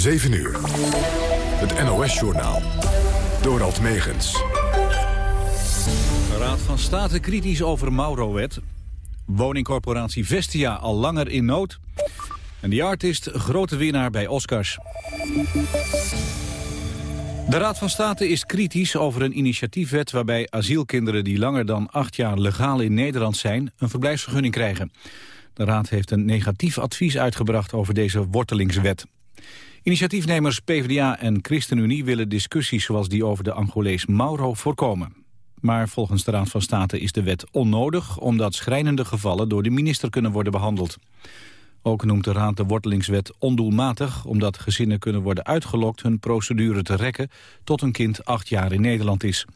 7 uur. Het NOS-journaal. Dorald Megens. Raad van State kritisch over Mauro-wet. Woningcorporatie Vestia al langer in nood. En de artist grote winnaar bij Oscars. De Raad van State is kritisch over een initiatiefwet... waarbij asielkinderen die langer dan acht jaar legaal in Nederland zijn... een verblijfsvergunning krijgen. De Raad heeft een negatief advies uitgebracht over deze wortelingswet. Initiatiefnemers PvdA en ChristenUnie willen discussies zoals die over de Angolees Mauro voorkomen. Maar volgens de Raad van State is de wet onnodig... omdat schrijnende gevallen door de minister kunnen worden behandeld. Ook noemt de Raad de wortelingswet ondoelmatig... omdat gezinnen kunnen worden uitgelokt hun procedure te rekken... tot een kind acht jaar in Nederland is.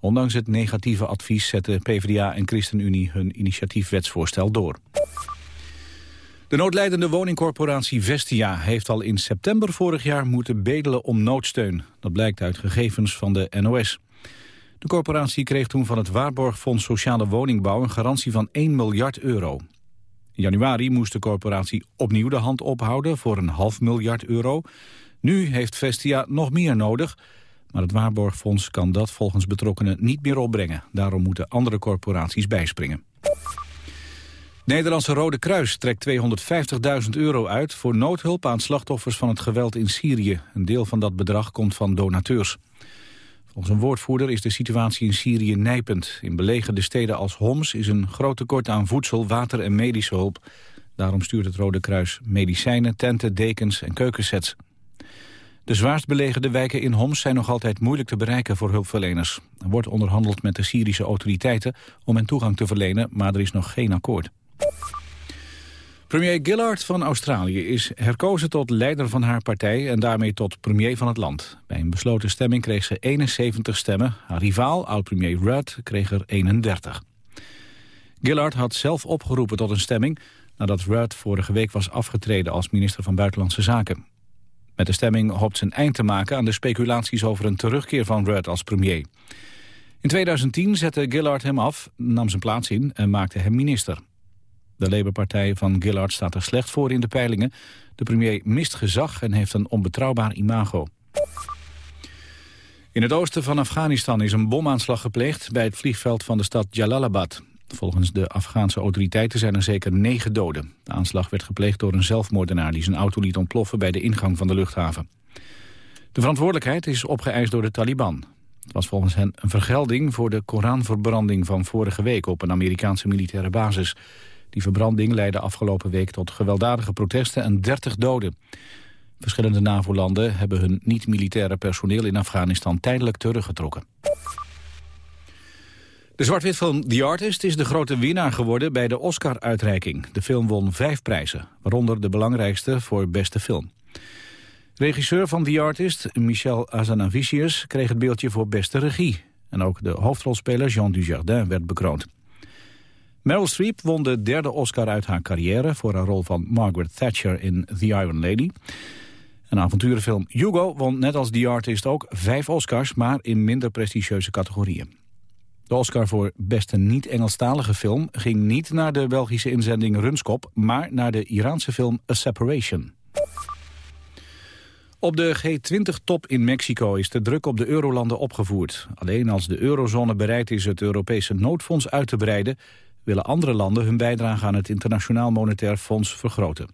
Ondanks het negatieve advies zetten PvdA en ChristenUnie hun initiatiefwetsvoorstel door. De noodlijdende woningcorporatie Vestia heeft al in september vorig jaar moeten bedelen om noodsteun. Dat blijkt uit gegevens van de NOS. De corporatie kreeg toen van het Waarborgfonds Sociale Woningbouw een garantie van 1 miljard euro. In januari moest de corporatie opnieuw de hand ophouden voor een half miljard euro. Nu heeft Vestia nog meer nodig, maar het Waarborgfonds kan dat volgens betrokkenen niet meer opbrengen. Daarom moeten andere corporaties bijspringen. Nederlandse Rode Kruis trekt 250.000 euro uit voor noodhulp aan slachtoffers van het geweld in Syrië. Een deel van dat bedrag komt van donateurs. Volgens een woordvoerder is de situatie in Syrië nijpend. In belegerde steden als Homs is een groot tekort aan voedsel, water en medische hulp. Daarom stuurt het Rode Kruis medicijnen, tenten, dekens en keukensets. De zwaarst belegerde wijken in Homs zijn nog altijd moeilijk te bereiken voor hulpverleners. Er wordt onderhandeld met de Syrische autoriteiten om hen toegang te verlenen, maar er is nog geen akkoord. Premier Gillard van Australië is herkozen tot leider van haar partij en daarmee tot premier van het land. Bij een besloten stemming kreeg ze 71 stemmen. Haar rivaal, oud-premier Rudd, kreeg er 31. Gillard had zelf opgeroepen tot een stemming nadat Rudd vorige week was afgetreden als minister van Buitenlandse Zaken. Met de stemming hoopt ze een eind te maken aan de speculaties over een terugkeer van Rudd als premier. In 2010 zette Gillard hem af, nam zijn plaats in en maakte hem minister. De Labour-partij van Gillard staat er slecht voor in de peilingen. De premier mist gezag en heeft een onbetrouwbaar imago. In het oosten van Afghanistan is een bomaanslag gepleegd... bij het vliegveld van de stad Jalalabad. Volgens de Afghaanse autoriteiten zijn er zeker negen doden. De aanslag werd gepleegd door een zelfmoordenaar... die zijn auto liet ontploffen bij de ingang van de luchthaven. De verantwoordelijkheid is opgeëist door de Taliban. Het was volgens hen een vergelding voor de Koranverbranding van vorige week... op een Amerikaanse militaire basis. Die verbranding leidde afgelopen week tot gewelddadige protesten en 30 doden. Verschillende NAVO-landen hebben hun niet-militaire personeel in Afghanistan tijdelijk teruggetrokken. De zwart-witfilm The Artist is de grote winnaar geworden bij de Oscar-uitreiking. De film won vijf prijzen, waaronder de belangrijkste voor beste film. Regisseur van The Artist, Michel Azanavicius, kreeg het beeldje voor beste regie. En ook de hoofdrolspeler Jean Dujardin werd bekroond. Meryl Streep won de derde Oscar uit haar carrière... voor haar rol van Margaret Thatcher in The Iron Lady. Een avonturenfilm Hugo won net als The Artist ook vijf Oscars... maar in minder prestigieuze categorieën. De Oscar voor beste niet-Engelstalige film ging niet naar de Belgische inzending Runskop... maar naar de Iraanse film A Separation. Op de G20-top in Mexico is de druk op de eurolanden opgevoerd. Alleen als de eurozone bereid is het Europese noodfonds uit te breiden willen andere landen hun bijdrage aan het Internationaal Monetair Fonds vergroten.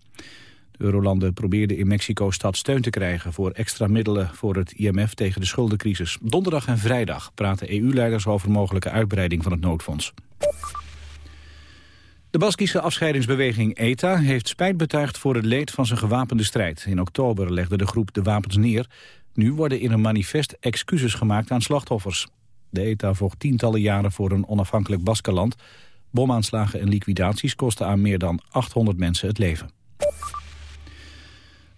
De eurolanden probeerden in Mexico-stad steun te krijgen voor extra middelen voor het IMF tegen de schuldencrisis. Donderdag en vrijdag praten EU-leiders over mogelijke uitbreiding van het noodfonds. De Baskische afscheidingsbeweging ETA heeft spijt betuigd voor het leed van zijn gewapende strijd. In oktober legde de groep de wapens neer. Nu worden in een manifest excuses gemaakt aan slachtoffers. De ETA vocht tientallen jaren voor een onafhankelijk Baskenland. Bomaanslagen en liquidaties kosten aan meer dan 800 mensen het leven.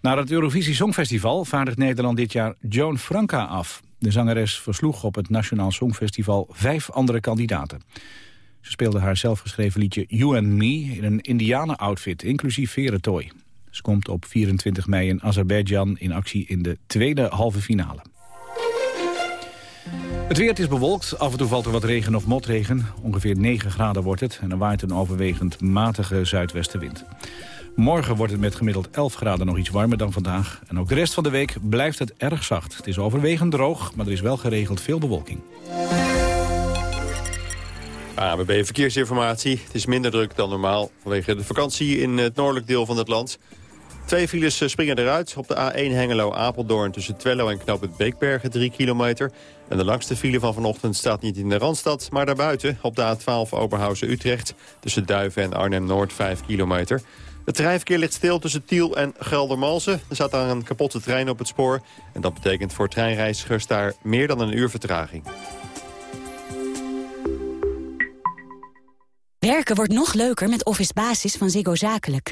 Naar het Eurovisie Songfestival vaardigt Nederland dit jaar Joan Franca af. De zangeres versloeg op het Nationaal Songfestival vijf andere kandidaten. Ze speelde haar zelfgeschreven liedje You and Me in een indianen-outfit, inclusief verentooi. Ze komt op 24 mei in Azerbeidzjan in actie in de tweede halve finale. Het weer is bewolkt, af en toe valt er wat regen of motregen. Ongeveer 9 graden wordt het en er waait een overwegend matige zuidwestenwind. Morgen wordt het met gemiddeld 11 graden nog iets warmer dan vandaag. En ook de rest van de week blijft het erg zacht. Het is overwegend droog, maar er is wel geregeld veel bewolking. ABB Verkeersinformatie. Het is minder druk dan normaal vanwege de vakantie in het noordelijk deel van het land. Twee files eh, springen eruit. Op de A1 Hengelo-Apeldoorn tussen Twello en Knoop het Beekbergen 3 kilometer. En de langste file van vanochtend staat niet in de Randstad, maar daarbuiten. Op de A12 Oberhausen-Utrecht tussen Duiven en Arnhem-Noord 5 kilometer. Het treinverkeer ligt stil tussen Tiel en Geldermalsen. Er staat daar een kapotte trein op het spoor. En dat betekent voor treinreizigers daar meer dan een uur vertraging. Werken wordt nog leuker met Office Basis van Ziggo Zakelijk.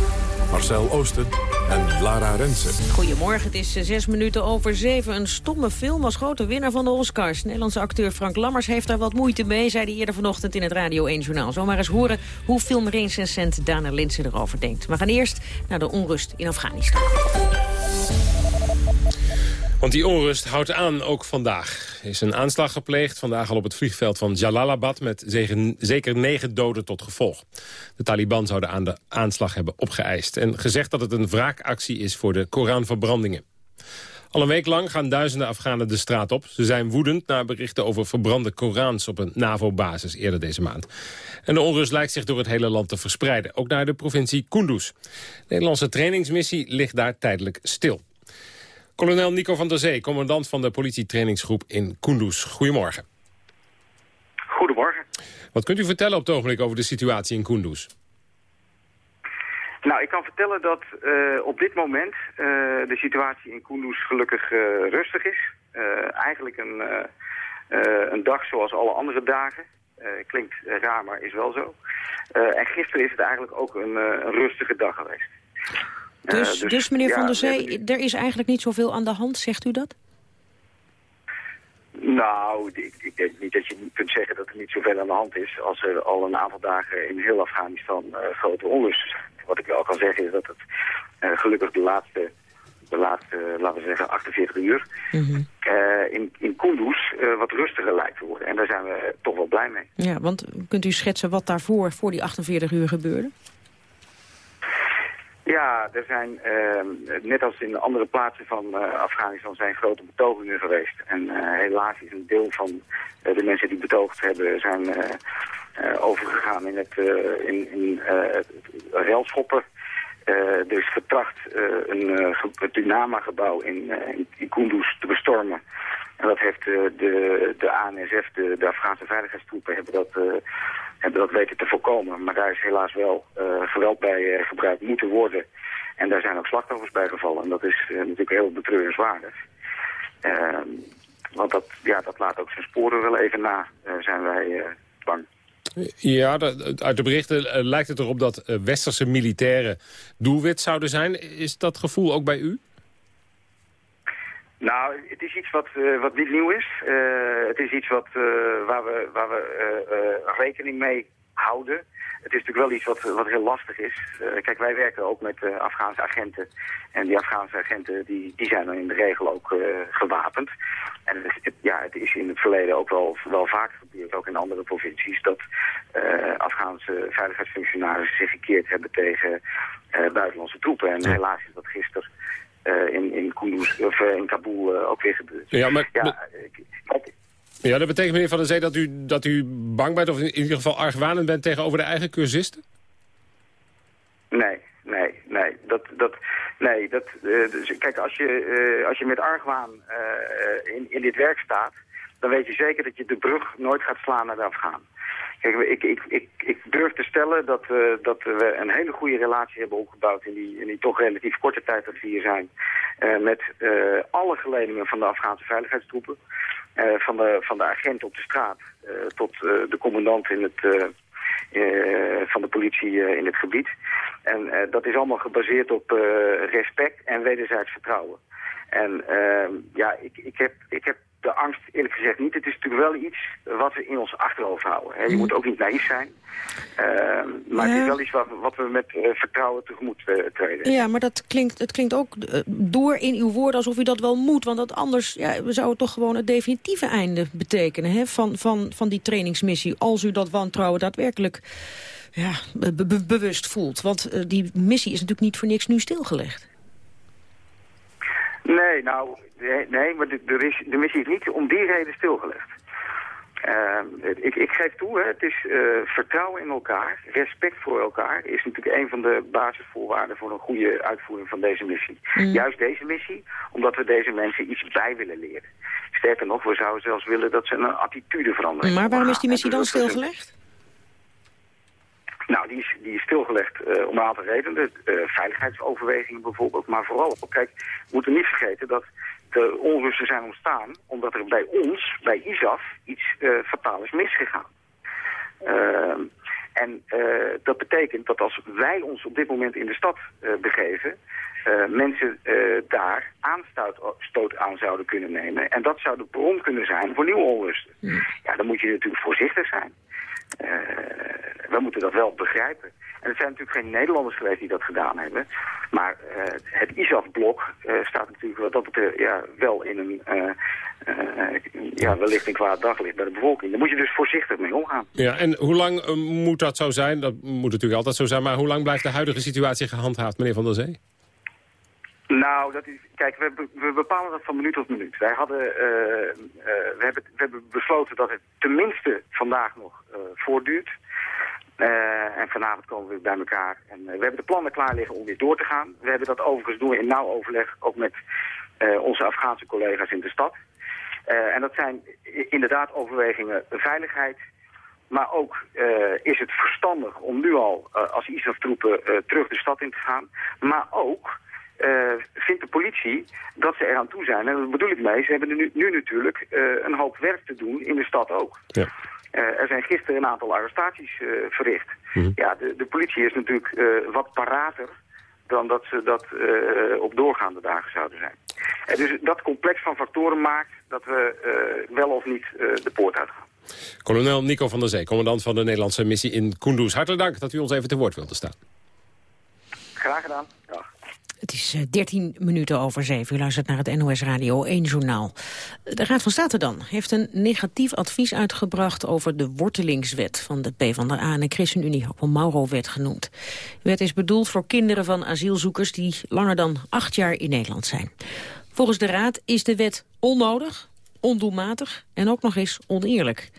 Marcel Oosten en Lara Rensen. Goedemorgen, het is eh, zes minuten over zeven. Een stomme film als grote winnaar van de Oscars. Nederlandse acteur Frank Lammers heeft daar wat moeite mee... zei hij eerder vanochtend in het Radio 1-journaal. Zomaar eens horen hoe filmrecensent Dana Linsen erover denkt. We gaan eerst naar de onrust in Afghanistan. Want die onrust houdt aan, ook vandaag. Er is een aanslag gepleegd, vandaag al op het vliegveld van Jalalabad... met zeker negen doden tot gevolg. De Taliban zouden aan de aanslag hebben opgeëist... en gezegd dat het een wraakactie is voor de Koranverbrandingen. Al een week lang gaan duizenden Afghanen de straat op. Ze zijn woedend na berichten over verbrande Korans op een NAVO-basis eerder deze maand. En de onrust lijkt zich door het hele land te verspreiden, ook naar de provincie Kunduz. De Nederlandse trainingsmissie ligt daar tijdelijk stil. Kolonel Nico van der Zee, commandant van de politietrainingsgroep in Kunduz. Goedemorgen. Goedemorgen. Wat kunt u vertellen op het ogenblik over de situatie in Kunduz? Nou, ik kan vertellen dat uh, op dit moment uh, de situatie in Kunduz gelukkig uh, rustig is. eigenlijk een, een dag zoals alle andere dagen. klinkt raar, maar is wel zo. en gisteren is het eigenlijk ook een, een rustige dag geweest. Dus, dus, dus, meneer Van der Zee, er is eigenlijk niet zoveel aan de hand, zegt u dat? Nou, ik, ik, denk niet dat je kunt zeggen dat er niet zoveel aan de hand is... als er al een aantal dagen in heel Afghanistan uh, grote onrust is. Wat ik wel kan zeggen is dat het uh, gelukkig de laatste, de laatste laten we zeggen, 48 uur... Mm -hmm. uh, in, in Kunduz wat rustiger lijkt te worden. En daar zijn we toch wel blij mee. Ja, want kunt u schetsen wat daarvoor, voor die 48 uur gebeurde? Ja, er zijn, uh, net als in andere plaatsen van uh, Afghanistan, zijn grote betogingen geweest. En uh, helaas is een deel van de mensen die betoogd hebben, zijn overgegaan in het in, in, relschoppen. er is vertracht een, het Dynama-gebouw in, in, Kunduz te bestormen. En dat heeft de, de ANSF, de, de Afghaanse veiligheidstroepen, hebben dat hebben dat weten te voorkomen. Maar daar is helaas wel uh, geweld bij uh, gebruikt moeten worden. En daar zijn ook slachtoffers bij gevallen. En dat is uh, natuurlijk heel betreurenswaardig. Ehm, want dat, ja, dat laat ook zijn sporen wel even na, zijn wij bang. Ja, uit de berichten lijkt het erop dat westerse militairen doelwit zouden zijn. Is dat gevoel ook bij u? Nou, het is iets wat, uh, wat niet nieuw is. Uh, het is iets wat, uh, waar we, waar we rekening mee houden. Het is natuurlijk wel iets wat, wat heel lastig is. kijk, wij werken ook met Afghaanse agenten. En die Afghaanse agenten die, die zijn dan in de regel ook gewapend. En het, het, ja, het is in het verleden ook wel, wel vaak gebeurd, ook in andere provincies... dat Afghaanse veiligheidsfunctionarissen zich gekeerd hebben tegen buitenlandse troepen. En helaas is dat gisteren uh, in, in, Kunduz, of, uh, in Kabul uh, ook weer gebeurd. Ja, maar, ja, ja, dat betekent meneer Van der Zee dat u, dat u bang bent... of in ieder geval argwanend bent tegenover de eigen cursisten? Nee, nee, nee. Dat, dat, Nee, dat, dus, kijk, als je, als je met argwaan in, in dit werk staat... dan weet je zeker dat je de brug nooit gaat slaan naar de Afghaan. Kijk, ik, ik, ik, ik durf te stellen dat, we, dat we een hele goede relatie hebben opgebouwd in die, in die toch relatief korte tijd dat we hier zijn. Uh, met uh, alle geledingen van de Afghaanse veiligheidstroepen. Van, de, van de agent op de straat tot de commandant in het, van de politie in het gebied. En dat is allemaal gebaseerd op respect en wederzijds vertrouwen. En ja, ik, ik, heb, ik heb de angst eerlijk gezegd niet. Het is natuurlijk wel iets wat we in ons achterhoofd houden. Hè. Je moet ook niet naïef zijn. Uh, maar het is wel iets wat, wat we met uh, vertrouwen tegemoet uh, treden. Ja, maar dat klinkt, het klinkt ook door in uw woorden alsof u dat wel moet. Want dat anders ja, zou het toch gewoon het definitieve einde betekenen hè, van, van, van die trainingsmissie. Als u dat wantrouwen daadwerkelijk ja, be bewust voelt. Want die missie is natuurlijk niet voor niks nu stilgelegd. Nee, nou, Nee, maar de, missie is niet om die reden stilgelegd. Uh, ik, ik, geef toe, hè, het is uh, vertrouwen in elkaar, respect voor elkaar... is natuurlijk een van de basisvoorwaarden voor een goede uitvoering van deze missie. Mm. Juist deze missie, omdat we deze mensen iets bij willen leren. Sterker nog, we zouden zelfs willen dat ze een attitude veranderen. Maar waarom is die missie dan stilgelegd? Nou, die is, die is stilgelegd uh, om een aantal redenen. Uh, veiligheidsoverwegingen bijvoorbeeld. Maar vooral, kijk, we moeten niet vergeten dat de onrusten zijn ontstaan omdat er bij ons, bij ISAF, iets uh, fataal is misgegaan. Uh, en dat betekent dat als wij ons op dit moment in de stad begeven, mensen daar aanstoot aan zouden kunnen nemen. En dat zou de bron kunnen zijn voor nieuwe onrusten. Ja, dan moet je natuurlijk voorzichtig zijn. We moeten dat wel begrijpen. En het zijn natuurlijk geen Nederlanders geweest die dat gedaan hebben. Maar uh, het ISAF-blok uh, staat natuurlijk wat dat betreft ja, wel in een, ja, wellicht een kwaad daglicht bij de bevolking. Daar moet je dus voorzichtig mee omgaan. Ja, en hoe lang moet dat zo zijn? Dat moet natuurlijk altijd zo zijn, maar hoe lang blijft de huidige situatie gehandhaafd, meneer Van der Zee? Nou, dat is, kijk, we, we, bepalen dat van minuut tot minuut. Wij hadden, we, hebben, we hebben besloten dat het tenminste vandaag nog voortduurt. Uh, en vanavond komen we bij elkaar. En we hebben de plannen klaar liggen om weer door te gaan. We hebben dat overigens doen in nauw overleg ook met onze Afghaanse collega's in de stad. en dat zijn inderdaad overwegingen veiligheid. Maar ook is het verstandig om nu al als ISAF-troepen terug de stad in te gaan. Maar ook vindt de politie dat ze eraan toe zijn. En dat bedoel ik mee, ze hebben nu, nu natuurlijk een hoop werk te doen in de stad ook. Ja. Uh, er zijn gisteren een aantal arrestaties verricht. Mm. Ja, de, de, politie is natuurlijk wat parater dan dat ze dat op doorgaande dagen zouden zijn. dus dat complex van factoren maakt dat we wel of niet de poort uitgaan. Kolonel Nico van der Zee, commandant van de Nederlandse missie in Kunduz. Hartelijk dank dat u ons even te woord wilde staan. Graag gedaan. Dag. Het is 13 eh, minuten over 7. U luistert naar het NOS Radio 1 Journaal. De Raad van State dan heeft een negatief advies uitgebracht... over de wortelingswet van de PvdA en de ChristenUnie, ook wel Mauro-wet genoemd. De wet is bedoeld voor kinderen van asielzoekers... die langer dan acht jaar in Nederland zijn. Volgens de Raad is de wet onnodig, ondoelmatig en ook nog eens oneerlijk.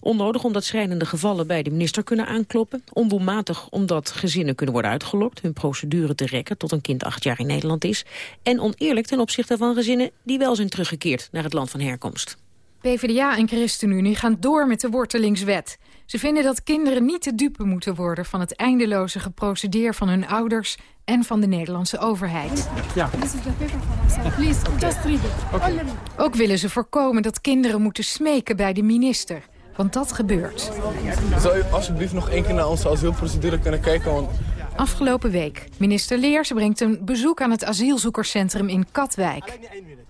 Onnodig omdat schrijnende gevallen bij de minister kunnen aankloppen. Ondoelmatig omdat gezinnen kunnen worden uitgelokt... hun procedure te rekken tot een kind acht jaar in Nederland is. En oneerlijk ten opzichte van gezinnen die wel zijn teruggekeerd naar het land van herkomst. PvdA en ChristenUnie gaan door met de wortelingswet. Ze vinden dat kinderen niet te dupe moeten worden... van het eindeloze geprocedeer van hun ouders en van de Nederlandse overheid. Ja. Ook willen ze voorkomen dat kinderen moeten smeken bij de minister. Want dat gebeurt. Zou u alsjeblieft nog één keer naar onze asielprocedure kunnen kijken? Want... Afgelopen week. Minister Leers brengt een bezoek aan het asielzoekerscentrum in Katwijk.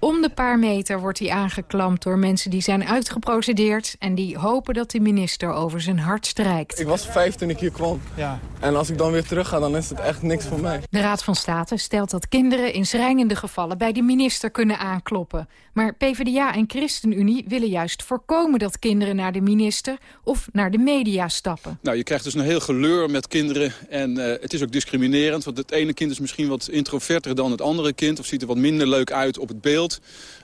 Om de paar meter wordt hij aangeklampt door mensen die zijn uitgeprocedeerd... en die hopen dat de minister over zijn hart strijkt. Ik was vijf toen ik hier kwam. Ja. En als ik dan weer terug ga, dan is het echt niks voor mij. De Raad van State stelt dat kinderen in schrijnende gevallen... bij de minister kunnen aankloppen. Maar PvdA en ChristenUnie willen juist voorkomen... dat kinderen naar de minister of naar de media stappen. Nou, je krijgt dus een heel geleur met kinderen. En uh, het is is ook discriminerend, want het ene kind is misschien wat introverter dan het andere kind... of ziet er wat minder leuk uit op het beeld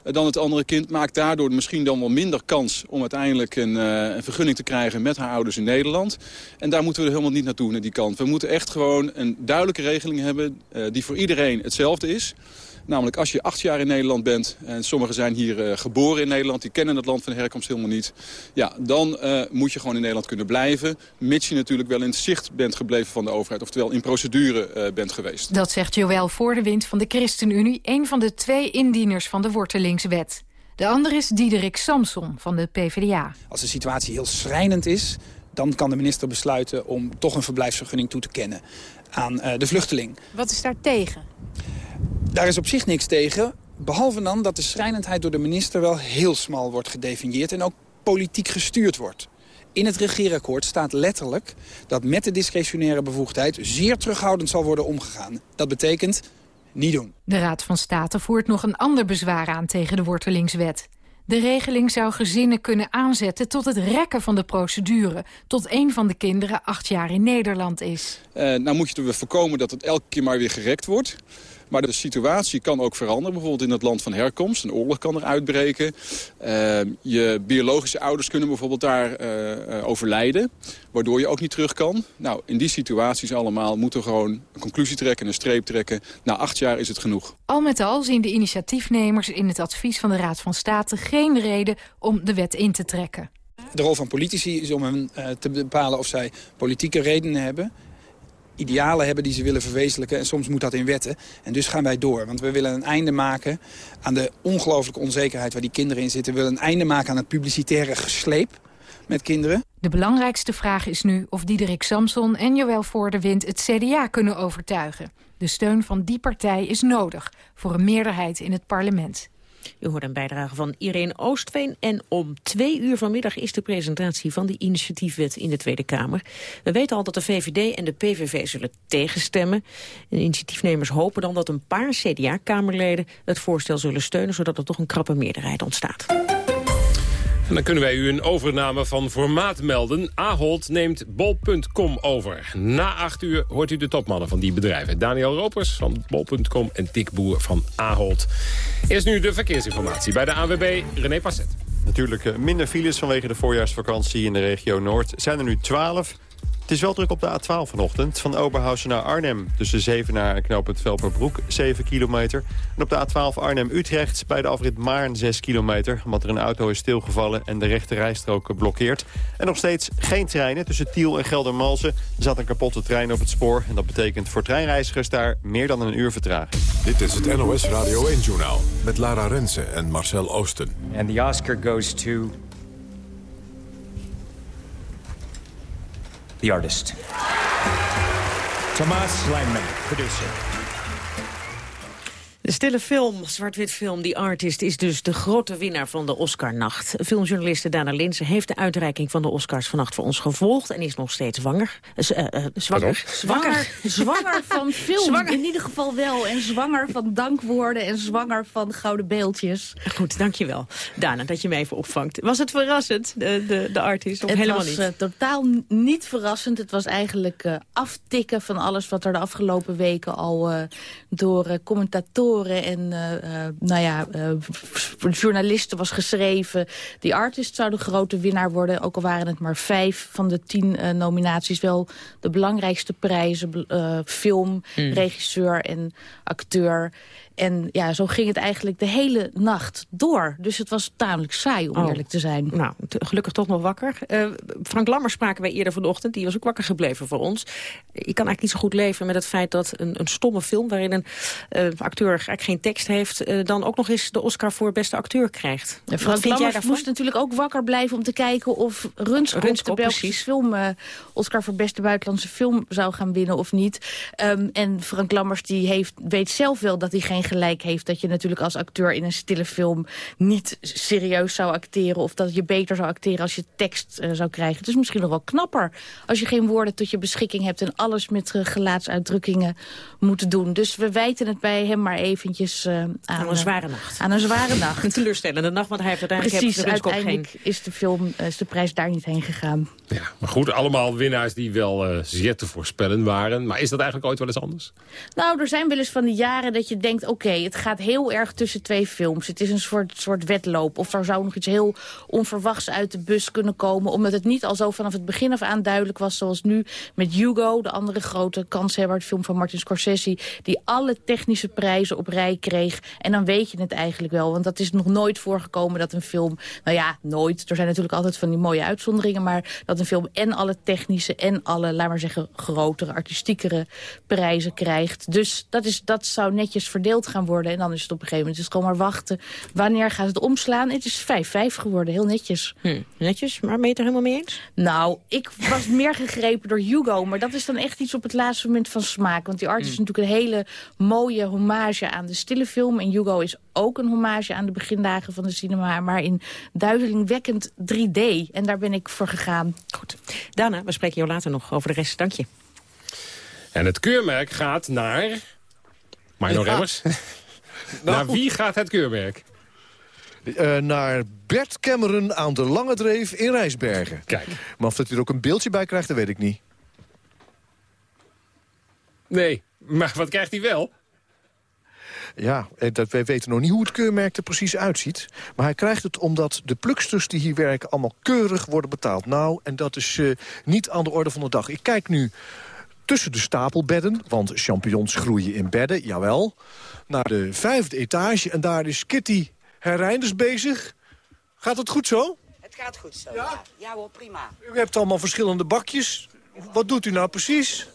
eh, dan het andere kind... maakt daardoor misschien dan wel minder kans om uiteindelijk een, een, vergunning te krijgen... met haar ouders in Nederland. En daar moeten we helemaal niet naartoe, naar die kant. We moeten echt gewoon een duidelijke regeling hebben die voor iedereen hetzelfde is... Namelijk als je acht jaar in Nederland bent... en sommigen zijn hier uh, geboren in Nederland... die kennen het land van herkomst helemaal niet... ja, dan uh, moet je gewoon in Nederland kunnen blijven... mits je natuurlijk wel in het zicht bent gebleven van de overheid... oftewel in procedure uh, bent geweest. Dat zegt Joël Voordewind van de ChristenUnie... een van de twee indieners van de Wortelingswet. De andere is Diederik Samson van de PvdA. Als de situatie heel schrijnend is dan kan de minister besluiten om toch een verblijfsvergunning toe te kennen aan uh, de vluchteling. Wat is daar tegen? Daar is op zich niks tegen. Behalve dan dat de schrijnendheid door de minister wel heel smal wordt gedefinieerd... en ook politiek gestuurd wordt. In het regeerakkoord staat letterlijk dat met de discretionaire bevoegdheid... zeer terughoudend zal worden omgegaan. Dat betekent niet doen. De Raad van State voert nog een ander bezwaar aan tegen de wortelingswet. De regeling zou gezinnen kunnen aanzetten tot het rekken van de procedure... tot een van de kinderen acht jaar in Nederland is. Uh, nou moet je er voorkomen dat het elke keer maar weer gerekt wordt... Maar de situatie kan ook veranderen. Bijvoorbeeld in het land van herkomst. Een oorlog kan er uitbreken. Uh, je biologische ouders kunnen bijvoorbeeld daar uh, overlijden. Waardoor je ook niet terug kan. Nou, in die situaties allemaal moeten we gewoon een conclusie trekken. Een streep trekken. Na acht jaar is het genoeg. Al met al zien de initiatiefnemers in het advies van de Raad van State... geen reden om de wet in te trekken. De rol van politici is om hen te bepalen of zij politieke redenen hebben idealen hebben die ze willen verwezenlijken. En soms moet dat in wetten. En dus gaan wij door. Want we willen een einde maken aan de ongelooflijke onzekerheid waar die kinderen in zitten. We willen een einde maken aan het publicitaire gesleep met kinderen. De belangrijkste vraag is nu of Diederik Samson en Joël Voordewind het CDA kunnen overtuigen. De steun van die partij is nodig voor een meerderheid in het parlement. U hoort een bijdrage van Irene Oostveen. En om twee uur vanmiddag is de presentatie van die initiatiefwet in de Tweede Kamer. We weten al dat de VVD en de PVV zullen tegenstemmen. De initiatiefnemers hopen dan dat een paar CDA-kamerleden het voorstel zullen steunen... zodat er toch een krappe meerderheid ontstaat. En dan kunnen wij u een overname van formaat melden. Ahold neemt bol.com over. Na acht uur hoort u de topmannen van die bedrijven. Daniel Ropers van bol.com en Dick Boer van Ahold. Eerst nu de verkeersinformatie bij de ANWB René Passet. Natuurlijk eh, minder files vanwege de voorjaarsvakantie in de regio Noord. Zijn er nu 12. Het is wel druk op de A12 vanochtend. Van Oberhausen naar Arnhem. Tussen Zevenaar en knooppunt Velperbroek 7 kilometer. En op de A12 Arnhem-Utrecht bij de afrit Maarn 6 kilometer. Omdat er een auto is stilgevallen en de rechte rijstrook blokkeert. En nog steeds geen treinen tussen Tiel en Geldermalsen. Er zat een kapotte trein op het spoor. En dat betekent voor treinreizigers daar meer dan een uur vertraging. Dit is het NOS Radio 1-journaal. Met Lara Rensen en Marcel Oosten. En the Oscar goes to... the artist. Tomas Langman, producer. De stille film, zwart-wit film, The Artist, is dus de grote winnaar van de Oscarnacht. Filmjournaliste Dana Linsen heeft de uitreiking van de Oscars vannacht voor ons gevolgd en is nog steeds zwanger. Uh, uh, zwanger. Zwanger. Zwanger van film, in ieder geval wel. En zwanger van dankwoorden en zwanger van gouden beeldjes. Goed, dankjewel, Dana, dat je me even opvangt. Was het verrassend, de, de, de Artist, of het helemaal niet? Het was totaal niet verrassend. Het was eigenlijk aftikken van alles wat er de afgelopen weken al door commentatoren en uh, nou ja, uh, journalisten was geschreven. Die Artist zou de grote winnaar worden. Ook al waren het maar vijf van de tien uh, nominaties. Wel de belangrijkste prijzen. film, mm. regisseur en acteur. En ja, zo ging het eigenlijk de hele nacht door. Dus het was tamelijk saai, om Oh. eerlijk te zijn. Nou, gelukkig toch nog wakker. Eh, Frank Lammers spraken wij eerder vanochtend. Die was ook wakker gebleven voor ons. Je kan eigenlijk niet zo goed leven met het feit dat een, een stomme film... waarin een eh, acteur eigenlijk geen tekst heeft... eh, dan ook nog eens de Oscar voor beste acteur krijgt. En Frank Lammers moest natuurlijk ook wakker blijven om te kijken of Runskop, Runskop, de Belgische film Oscar voor beste buitenlandse film zou gaan winnen of niet. Ehm, en Frank Lammers die heeft, weet zelf wel dat hij geen gelijk heeft... dat je natuurlijk als acteur in een stille film niet serieus zou acteren... of dat je beter zou acteren als je tekst uh, zou krijgen. Het is misschien nog wel knapper als je geen woorden tot je beschikking hebt... en alles met uh, gelaatsuitdrukkingen moet doen. Dus we wijten het bij hem maar eventjes uh, aan, aan, een zware nacht. Aan een zware nacht. Een teleurstellende nacht, want hij heeft uiteindelijk... Precies, uiteindelijk geen... is de film, is de prijs daar niet heen gegaan. Ja, maar goed, allemaal winnaars die wel zeer te voorspellen waren. Maar is dat eigenlijk ooit wel eens anders? Nou, er zijn wel eens van die jaren dat je denkt... oké, het gaat heel erg tussen twee films. Het is een soort, soort wedloop. Of er zou nog iets heel onverwachts uit de bus kunnen komen... omdat het niet al zo vanaf het begin af aan duidelijk was... zoals nu met Hugo, de andere grote kanshebber... het film van Martin Scorsese... die alle technische prijzen op rij kreeg. En dan weet je het eigenlijk wel. Want dat is nog nooit voorgekomen dat een film... nou ja, nooit. Er zijn natuurlijk altijd van die mooie uitzonderingen... maar dat een film en alle technische en alle, laat maar zeggen... grotere, artistiekere prijzen krijgt. Dus dat, is, dat zou netjes verdeeld gaan worden. En dan is het op een gegeven moment dus gewoon maar wachten. Wanneer gaat het omslaan? Het is 5-5 geworden, heel netjes. Hm, netjes, maar ben je het er helemaal mee eens? Nou, ik was meer gegrepen door Hugo. Maar dat is dan echt iets op het laatste moment van smaak. Want die art is hm. natuurlijk een hele mooie hommage aan de stille film. En Hugo is ook een hommage aan de begindagen van de cinema. Maar in duizelingwekkend 3D. En daar ben ik voor gegaan. Goed. Dana, we spreken jou later nog over de rest. Dank je. En het keurmerk gaat naar... Mino ja. Remmers. Nou. Naar wie gaat het keurmerk? Uh, naar Bert Cameron aan de Lange Dreef in Rijsbergen. Kijk. Maar of dat hij er ook een beeldje bij krijgt, dat weet ik niet. Nee, maar wat krijgt hij wel? Ja, eh, dat, wij weten nog niet hoe het keurmerk er precies uitziet. Maar hij krijgt het omdat de pluksters die hier werken... allemaal keurig worden betaald. Nou, en dat is uh, niet aan de orde van de dag. Ik kijk nu tussen de stapelbedden, want champignons groeien in bedden, jawel... naar de vijfde etage en daar is Kitty Herreinders bezig. Gaat het goed zo? Het gaat goed zo, ja? Ja, hoor, prima. U hebt allemaal verschillende bakjes. Wat doet u nou precies?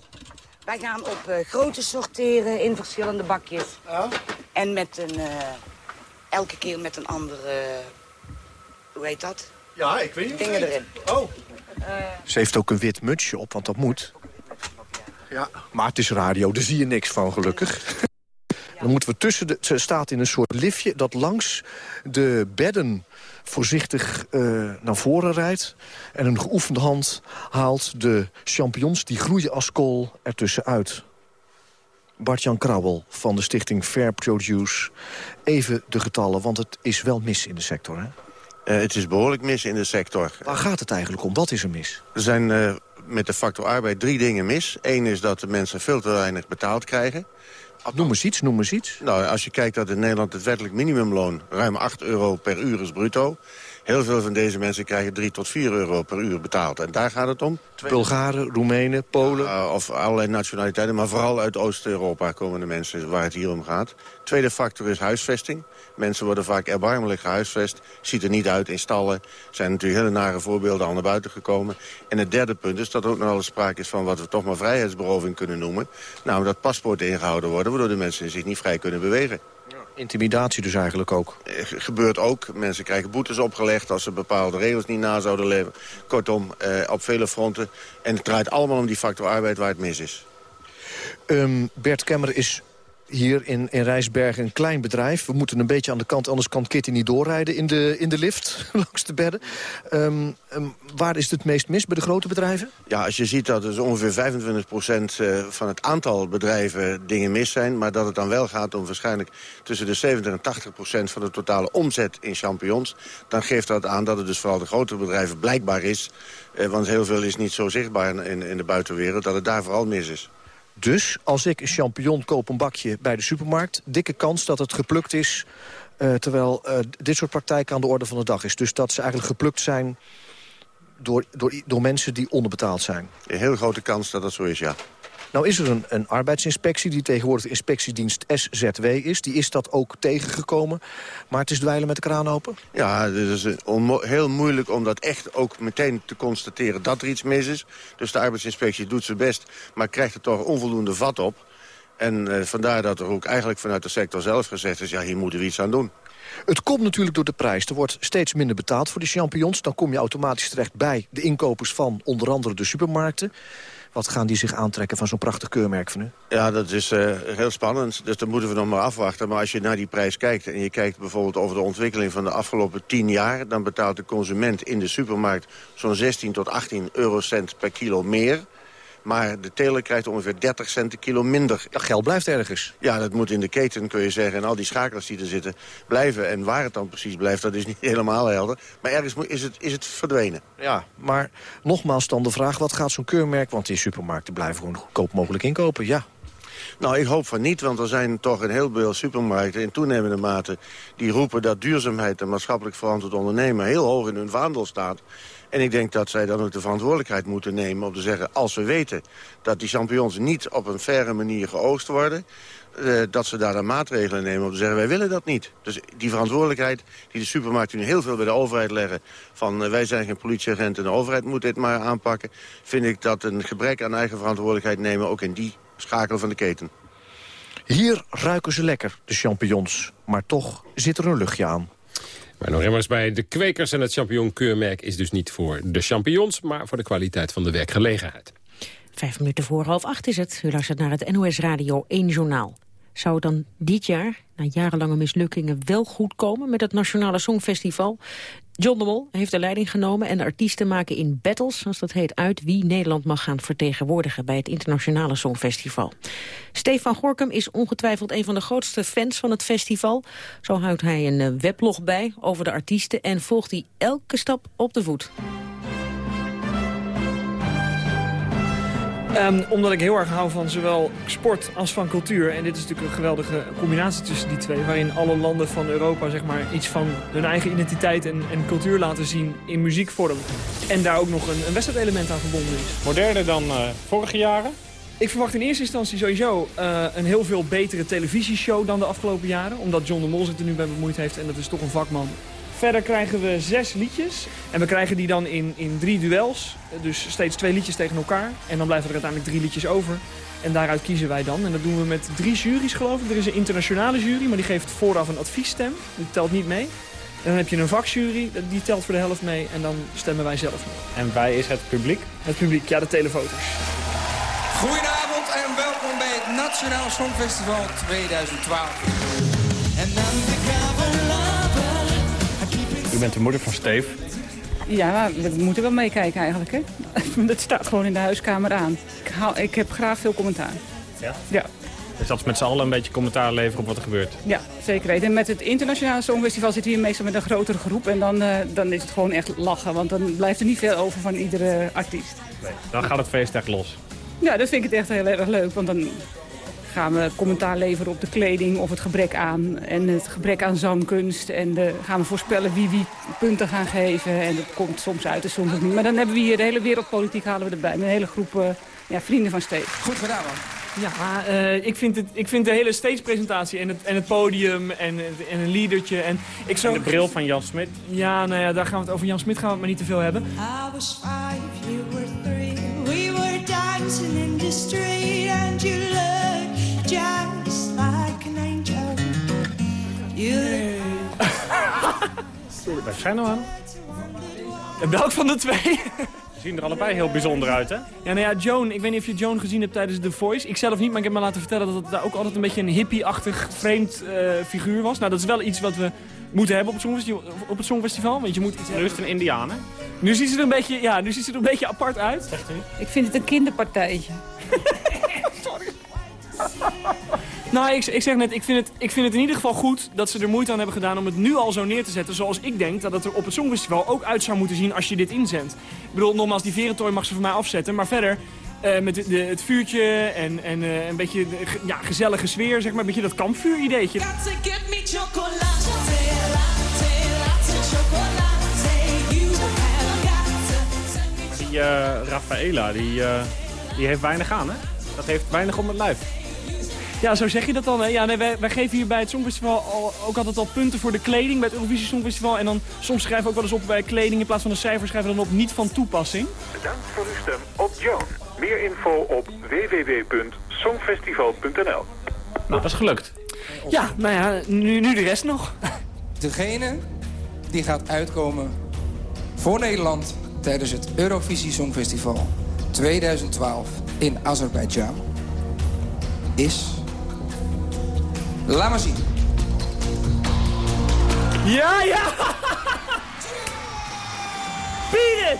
Wij gaan op uh, grote sorteren in verschillende bakjes. Ja? En met een... Uh, elke keer met een andere... hoe heet dat? Ja, ik weet niet. Dingen erin. Oh. Ze heeft ook een wit mutsje op, want dat moet. Ja, maar het is radio, daar zie je niks van, gelukkig. Dan moeten we tussen de... Ze staat in een soort liftje dat langs de bedden voorzichtig uh, naar voren rijdt... en een geoefende hand haalt de champignons die groeien als kool ertussenuit. Bart-Jan Krauwel van de stichting Fair Produce. Even de getallen, want het is wel mis in de sector, hè? Uh, het is behoorlijk mis in de sector. Waar gaat het eigenlijk om? Wat is er mis? Er zijn uh, met de factor arbeid drie dingen mis. Eén is dat de mensen veel te weinig betaald krijgen. Noem eens iets, noem eens iets. Nou, als je kijkt dat in Nederland het wettelijk minimumloon... ruim 8 euro per uur is bruto... Heel veel van deze mensen krijgen 3 tot 4 euro per uur betaald. En daar gaat het om. Bulgaren, Roemenen, Polen? Uh, of allerlei nationaliteiten, maar vooral uit Oost-Europa komen de mensen waar het hier om gaat. Tweede factor is huisvesting. Mensen worden vaak erbarmelijk gehuisvest. Ziet er niet uit in stallen. Er zijn natuurlijk hele nare voorbeelden al naar buiten gekomen. En het derde punt is dat er ook nog wel eens sprake is van wat we toch maar vrijheidsberoving kunnen noemen. Nou, dat paspoorten ingehouden worden, waardoor de mensen zich niet vrij kunnen bewegen. Intimidatie dus eigenlijk ook? Eh, gebeurt ook. Mensen krijgen boetes opgelegd als ze bepaalde regels niet na zouden leven. Kortom, eh, op vele fronten. En het draait allemaal om die factor arbeid waar het mis is. Um, Bert Kemmer is hier in, in Rijsbergen een klein bedrijf. We moeten een beetje aan de kant, anders kan Kitty niet doorrijden in de, in de lift langs de bedden. Um, um, waar is het meest mis bij de grote bedrijven? Ja, als je ziet dat er ongeveer 25 procent eh, van het aantal bedrijven dingen mis zijn... maar dat het dan wel gaat om waarschijnlijk tussen de 70 en 80 procent van de totale omzet in champignons... dan geeft dat aan dat het dus vooral de grote bedrijven blijkbaar is... Eh, want heel veel is niet zo zichtbaar in, in de buitenwereld, dat het daar vooral mis is. Dus als ik een champignon koop een bakje bij de supermarkt... dikke kans dat het geplukt is... Uh, terwijl uh, dit soort praktijken aan de orde van de dag is. Dus dat ze eigenlijk geplukt zijn door, door, door mensen die onderbetaald zijn. Een heel grote kans dat dat zo is, ja. Nou is er een, een arbeidsinspectie die tegenwoordig de inspectiedienst SZW is. Die is dat ook tegengekomen. Maar het is dweilen met de kraan open? Ja, het is heel moeilijk om dat echt ook meteen te constateren dat er iets mis is. Dus de arbeidsinspectie doet zijn best, maar krijgt er toch onvoldoende vat op. En uh, vandaar dat er ook eigenlijk vanuit de sector zelf gezegd is... ja, hier moeten we iets aan doen. Het komt natuurlijk door de prijs. Er wordt steeds minder betaald voor die champignons. Dan kom je automatisch terecht bij de inkopers van onder andere de supermarkten. Wat gaan die zich aantrekken van zo'n prachtig keurmerk van u? Ja, dat is uh, heel spannend. Dus dat moeten we nog maar afwachten. Maar als je naar die prijs kijkt... en je kijkt bijvoorbeeld over de ontwikkeling van de afgelopen 10 jaar... dan betaalt de consument in de supermarkt zo'n 16 tot 18 eurocent per kilo meer... Maar de teler krijgt ongeveer 30 cent per kilo minder. Dat geld blijft ergens. Ja, dat moet in de keten, kun je zeggen. En al die schakels die er zitten, blijven. En waar het dan precies blijft, dat is niet helemaal helder. Maar ergens is het, is het verdwenen. Ja, maar nogmaals dan de vraag, wat gaat zo'n keurmerk... want die supermarkten blijven gewoon goedkoop mogelijk inkopen, ja. Nou, ik hoop van niet, want er zijn toch een heel veel supermarkten... in toenemende mate die roepen dat duurzaamheid en maatschappelijk verantwoord ondernemen... heel hoog in hun vaandel staat. En ik denk dat zij dan ook de verantwoordelijkheid moeten nemen om te zeggen... als we weten dat die champignons niet op een faire manier geoogst worden... Uh, dat ze daar dan maatregelen nemen om te zeggen... wij willen dat niet. Dus die verantwoordelijkheid die de supermarkten nu heel veel bij de overheid leggen... van uh, wij zijn geen politieagent en de overheid moet dit maar aanpakken... vind ik dat een gebrek aan eigen verantwoordelijkheid nemen... ook in die schakel van de keten. Hier ruiken ze lekker, de champignons. Maar toch zit er een luchtje aan. Maar nog immers bij de kwekers en het champignonkeurmerk is dus niet voor de champignons... maar voor de kwaliteit van de werkgelegenheid. Vijf minuten voor half acht is het. U luistert naar het NOS Radio 1 Journaal. Zou het dan dit jaar, na jarenlange mislukkingen, wel goed komen met het Nationale Songfestival? John de Mol heeft de leiding genomen en de artiesten maken in battles, zoals dat heet, uit wie Nederland mag gaan vertegenwoordigen bij het Internationale Songfestival. Stefan Gorkum is ongetwijfeld een van de grootste fans van het festival. Zo houdt hij een eh, weblog bij over de artiesten en volgt hij elke stap op de voet. Um, omdat ik heel erg hou van zowel sport als van cultuur. En dit is natuurlijk een geweldige combinatie tussen die twee. Waarin alle landen van Europa zeg maar, iets van hun eigen identiteit en, en cultuur laten zien in muziekvorm. En daar ook nog een, een wedstrijdelement aan verbonden is. Moderner dan uh, vorige jaren? Ik verwacht in eerste instantie sowieso uh, een heel veel betere televisieshow dan de afgelopen jaren. Omdat John de Mol zich er nu bij bemoeid heeft en dat is toch een vakman. Verder krijgen we zes liedjes. En we krijgen die dan in, in drie duels. Dus steeds twee liedjes tegen elkaar. En dan blijven er uiteindelijk drie liedjes over. En daaruit kiezen wij dan. En dat doen we met drie juries geloof ik. Er is een internationale jury, maar die geeft vooraf een adviesstem. Die telt niet mee. En dan heb je een vakjury, die telt voor de helft mee. En dan stemmen wij zelf mee. En wij is het publiek? Het publiek, ja, de televoters. Goedenavond en welkom bij het Nationaal Songfestival 2012. En dan u bent de moeder van Steef. Ja, we moeten wel meekijken eigenlijk. Hè? dat staat gewoon in de huiskamer aan. Ik, haal, ik heb graag veel commentaar. Ja? Ja. Dus dat is met z'n allen een beetje commentaar leveren op wat er gebeurt? Ja, zeker En met het internationale songfestival zitten we hier meestal met een grotere groep. En dan, uh, dan is het gewoon echt lachen. Want dan blijft er niet veel over van iedere artiest. Nee, dan gaat het feest echt los. Ja, dat vind ik het echt heel erg leuk. Want dan gaan we commentaar leveren op de kleding of het gebrek aan. En het gebrek aan zangkunst. En de, gaan we voorspellen wie wie punten gaan geven. En dat komt soms uit en soms niet. Maar dan hebben we hier de hele wereldpolitiek halen we erbij. Met een hele groep uh, ja, vrienden van Steef. Goed gedaan man. Ja, uh, ik, vind het, ik vind de hele stagepresentatie en het, en het podium en, en een liedertje. En, ik zou... en de bril van Jan Smit. Ja, nou ja, daar gaan we het over Jan Smit gaan we het maar niet te veel hebben. I was five, you were three. We were dancing in the street and you looked just like an angel. You Waar zijn we aan? En welk van de twee? Ze zien er allebei heel bijzonder uit, hè? Ja, nou ja, Joan. Ik weet niet of je Joan gezien hebt tijdens The Voice. Ik zelf niet, maar ik heb me laten vertellen dat het daar ook altijd een beetje een hippie-achtig vreemd uh, figuur was. Nou, dat is wel iets wat we moeten hebben op het Songfestival. Op het Songfestival want je moet iets nu is het een Indiaan, hè? Nu ziet ze er een beetje, ja, nu ziet ze er een beetje apart uit. Zegt u? Ik vind het een kinderpartijtje. Nou, ik, ik, zeg net, ik vind, het, ik vind het in ieder geval goed dat ze er moeite aan hebben gedaan om het nu al zo neer te zetten. Zoals ik denk dat het er op het Songfestival ook uit zou moeten zien als je dit inzendt. Ik bedoel, nogmaals, die verentooi mag ze voor mij afzetten. Maar verder, uh, met de, de, het vuurtje en, en uh, een beetje de, ja, gezellige sfeer, zeg maar. Een beetje dat kampvuur-ideetje. Die uh, Rafaela, die, die heeft weinig aan, hè? Dat heeft weinig om het lijf. Ja, zo zeg je dat dan. Hè? Ja, nee, wij, wij, geven hier bij het Songfestival al, ook altijd al punten voor de kleding. Bij het Eurovisie Songfestival. En dan soms schrijven we ook wel eens op bij kleding. In plaats van een cijfer schrijven we dan op niet van toepassing. Bedankt voor uw stem op Joan. Meer info op www.songfestival.nl Nou, dat is gelukt. Ja, nou ja, nu, nu de rest nog. Degene die gaat uitkomen voor Nederland tijdens het Eurovisie Songfestival 2012 in Azerbeidzjan is... Laat maar zien. Ja, ja! Beat it!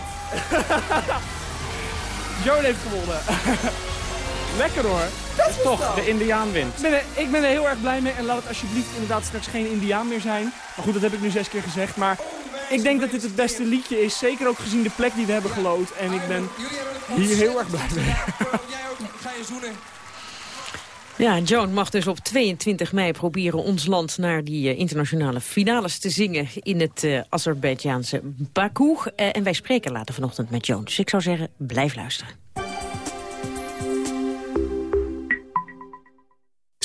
Joan heeft gewonnen. Lekker hoor. Dat is toch, de Indiaan wint. Ik ben, er, ik ben er heel erg blij mee en laat het alsjeblieft inderdaad straks geen Indiaan meer zijn. Maar goed, dat heb ik nu zes keer gezegd. Maar ik denk dat dit het beste liedje is. Zeker ook gezien de plek die we hebben gelood. En ik ben hier heel erg blij mee. Ga je zoenen? Ja, Joan mag dus op 22 mei proberen ons land naar die eh, internationale finales te zingen in het uh, Baku. Eh, en wij spreken later vanochtend met Joan. Dus ik zou zeggen, blijf luisteren.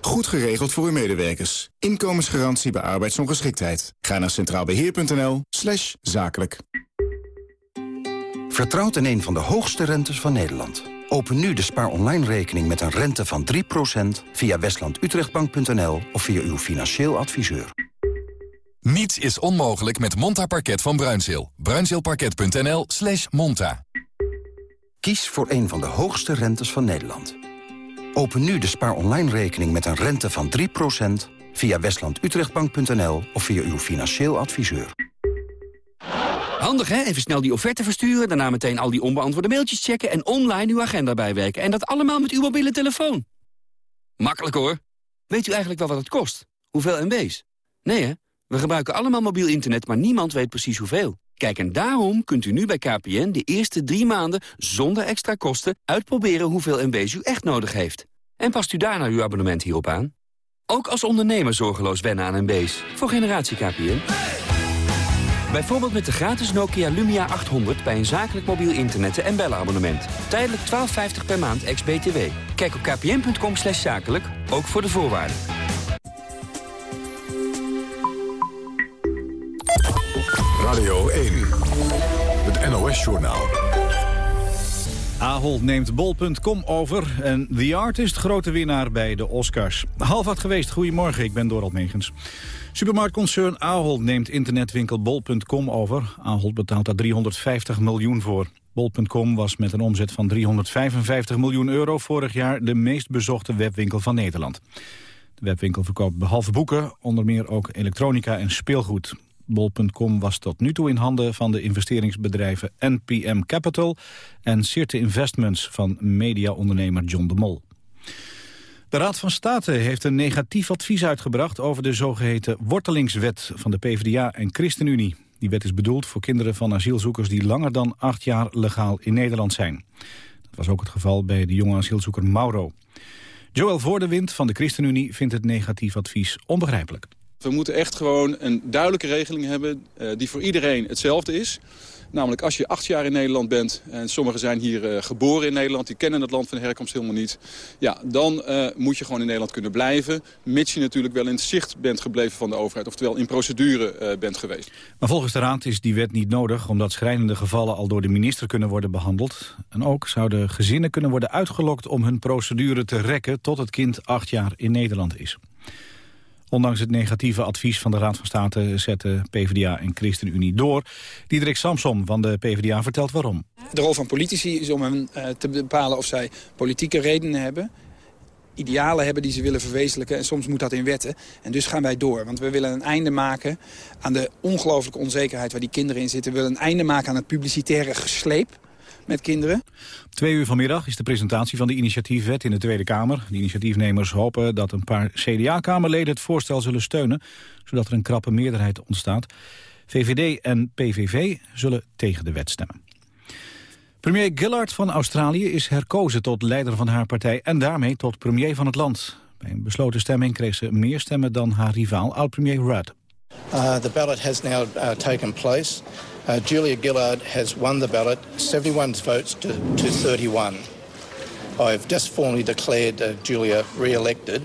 Goed geregeld voor uw medewerkers. Inkomensgarantie bij arbeidsongeschiktheid. Ga naar centraalbeheer.nl slash zakelijk. Vertrouwt in een van de hoogste rentes van Nederland. Open nu de spaar online rekening met een rente van 3% via westlandutrechtbank.nl of via uw financieel adviseur. Niets is onmogelijk met Monta Parket van Bruinzeel. Bruinzeelparket.nl slash monta. Kies voor een van de hoogste rentes van Nederland. Open nu de spaar online rekening met een rente van 3% via westlandutrechtbank.nl of via uw financieel adviseur. Handig hè? Even snel die offerte versturen, daarna meteen al die onbeantwoorde mailtjes checken... en online uw agenda bijwerken. En dat allemaal met uw mobiele telefoon. Makkelijk hoor. Weet u eigenlijk wel wat het kost? Hoeveel MB's? Nee hè? We gebruiken allemaal mobiel internet, maar niemand weet precies hoeveel. Kijk, en daarom kunt u nu bij KPN de eerste drie maanden zonder extra kosten uitproberen hoeveel MB's u echt nodig heeft. En past u daarna uw abonnement hierop aan? Ook als ondernemer zorgeloos wennen aan MB's. Voor generatie KPN. Bijvoorbeeld met de gratis Nokia Lumia 800 bij een zakelijk mobiel internet- en bellenabonnement. Tijdelijk 12,50 per maand ex-BTW. Kijk op kpn.com slash zakelijk, ook voor de voorwaarden. Radio 1, het NOS-journaal. Ahold neemt bol.com over en The Artist grote winnaar bij de Oscars. Half wat geweest, goedemorgen, ik ben Dorald Megens. Supermarktconcern Ahold neemt internetwinkel bol.com over. Ahold betaalt daar 350 miljoen voor. Bol.com was met een omzet van 355 miljoen euro vorig jaar de meest bezochte webwinkel van Nederland. De webwinkel verkoopt behalve boeken onder meer ook elektronica en speelgoed. Bol.com was tot nu toe in handen van de investeringsbedrijven NPM Capital en Sirte Investments van mediaondernemer John de Mol. De Raad van State heeft een negatief advies uitgebracht over de zogeheten wortelingswet van de PvdA en ChristenUnie. Die wet is bedoeld voor kinderen van asielzoekers die langer dan acht jaar legaal in Nederland zijn. Dat was ook het geval bij de jonge asielzoeker Mauro. Joël Voordewind van de ChristenUnie vindt het negatief advies onbegrijpelijk. We moeten echt gewoon een duidelijke regeling hebben uh, die voor iedereen hetzelfde is. Namelijk als je acht jaar in Nederland bent en sommigen zijn hier uh, geboren in Nederland... die kennen het land van herkomst helemaal niet. Ja, dan uh, moet je gewoon in Nederland kunnen blijven. Mits je natuurlijk wel in het zicht bent gebleven van de overheid. Oftewel in procedure bent geweest. Maar volgens de Raad is die wet niet nodig... omdat schrijnende gevallen al door de minister kunnen worden behandeld. En ook zouden gezinnen kunnen worden uitgelokt om hun procedure te rekken... tot het kind acht jaar in Nederland is. Ondanks het negatieve advies van de Raad van State zetten PvdA en ChristenUnie door. Diederik Samsom van de PvdA vertelt waarom. De rol van politici is om hen uh, te bepalen of zij politieke redenen hebben idealen hebben die ze willen verwezenlijken. En soms moet dat in wetten. En dus gaan wij door. Want we willen een einde maken aan de ongelooflijke onzekerheid waar die kinderen in zitten. We willen een einde maken aan het publicitaire gesleep met kinderen. Twee uur vanmiddag is de presentatie van de initiatiefwet in de Tweede Kamer. De initiatiefnemers hopen dat een paar CDA-kamerleden het voorstel zullen steunen... zodat er een krappe meerderheid ontstaat. VVD en PVV zullen tegen de wet stemmen. Premier Gillard van Australië is herkozen tot leider van haar partij... en daarmee tot premier van het land. Bij een besloten stemming kreeg ze meer stemmen dan haar rivaal, oud-premier Rudd. Uh, the ballot has now uh, taken place. Uh, Julia Gillard has won the ballot, 71 votes to, to 31. I've just formally declared uh, Julia re-elected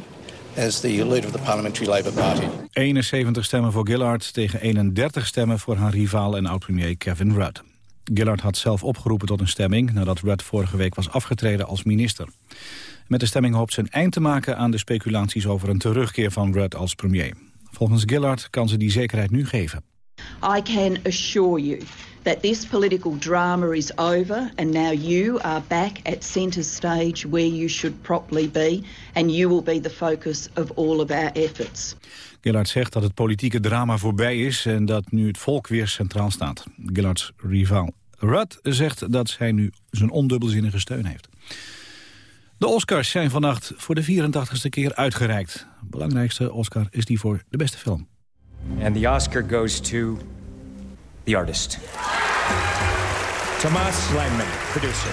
as the leader of the Parliamentary Labour Party. 71 stemmen voor Gillard tegen 31 stemmen voor haar rivaal en oud-premier Kevin Rudd. Gillard had zelf opgeroepen tot een stemming nadat Rudd vorige week was afgetreden als minister. Met de stemming hoopt ze een eind te maken aan de speculaties over een terugkeer van Rudd als premier. Volgens Gillard kan ze die zekerheid nu geven. I can assure you that this political drama is over and now you are back at centre stage where you should properly be and you will be the focus of all of our efforts. Gillard zegt dat het politieke drama voorbij is en dat nu het volk weer centraal staat. Gillards rivaal Rudd zegt dat zij nu zijn ondubbelzinnige steun heeft. De Oscars zijn vannacht voor de 84ste keer uitgereikt. Belangrijkste Oscar is die voor de beste film. And the Oscar goes to the artist. Thomas Langman, producer.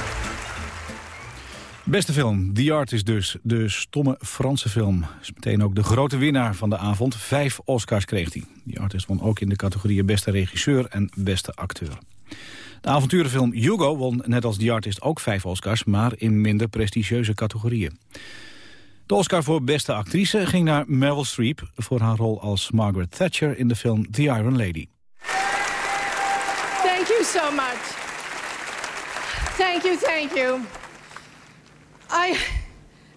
Beste film, The Artist dus. De stomme Franse film. Is meteen ook de grote winnaar van de avond. Vijf Oscars kreeg hij. The Artist won ook in de categorieën beste regisseur en beste acteur. De avonturenfilm Hugo won net als The Artist ook vijf Oscars... maar in minder prestigieuze categorieën. De Oscar voor beste actrice ging naar Meryl Streep... voor haar rol als Margaret Thatcher in de film The Iron Lady. Thank you so much. Thank you, thank you. I,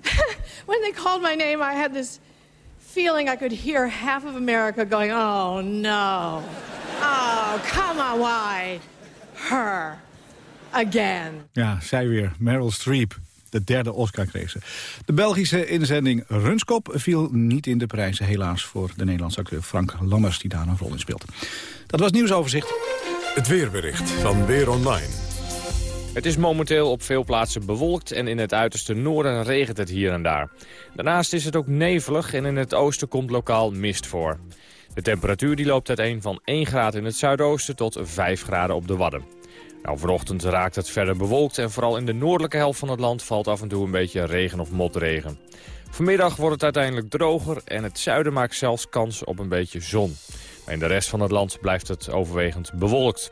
when they called my name, I had this feeling I could hear half of America going, oh no. Oh, come on, why? Her. Again. Ja, zij weer. Meryl Streep. De derde Oscar kreeg ze. De Belgische inzending Runskop viel niet in de prijzen... helaas voor de Nederlandse acteur Frank Lammers... die daar een rol in speelt. Dat was nieuwsoverzicht. Het weerbericht van Weer Online. Het is momenteel op veel plaatsen bewolkt en in het uiterste noorden regent het hier en daar. Daarnaast is het ook nevelig en in het oosten komt lokaal mist voor. De temperatuur die loopt uiteen van 1 graad in het zuidoosten tot 5 graden op de Wadden. Nou, vanochtend raakt het verder bewolkt en vooral in de noordelijke helft van het land valt af en toe een beetje regen of motregen. Vanmiddag wordt het uiteindelijk droger en het zuiden maakt zelfs kans op een beetje zon. Maar in de rest van het land blijft het overwegend bewolkt.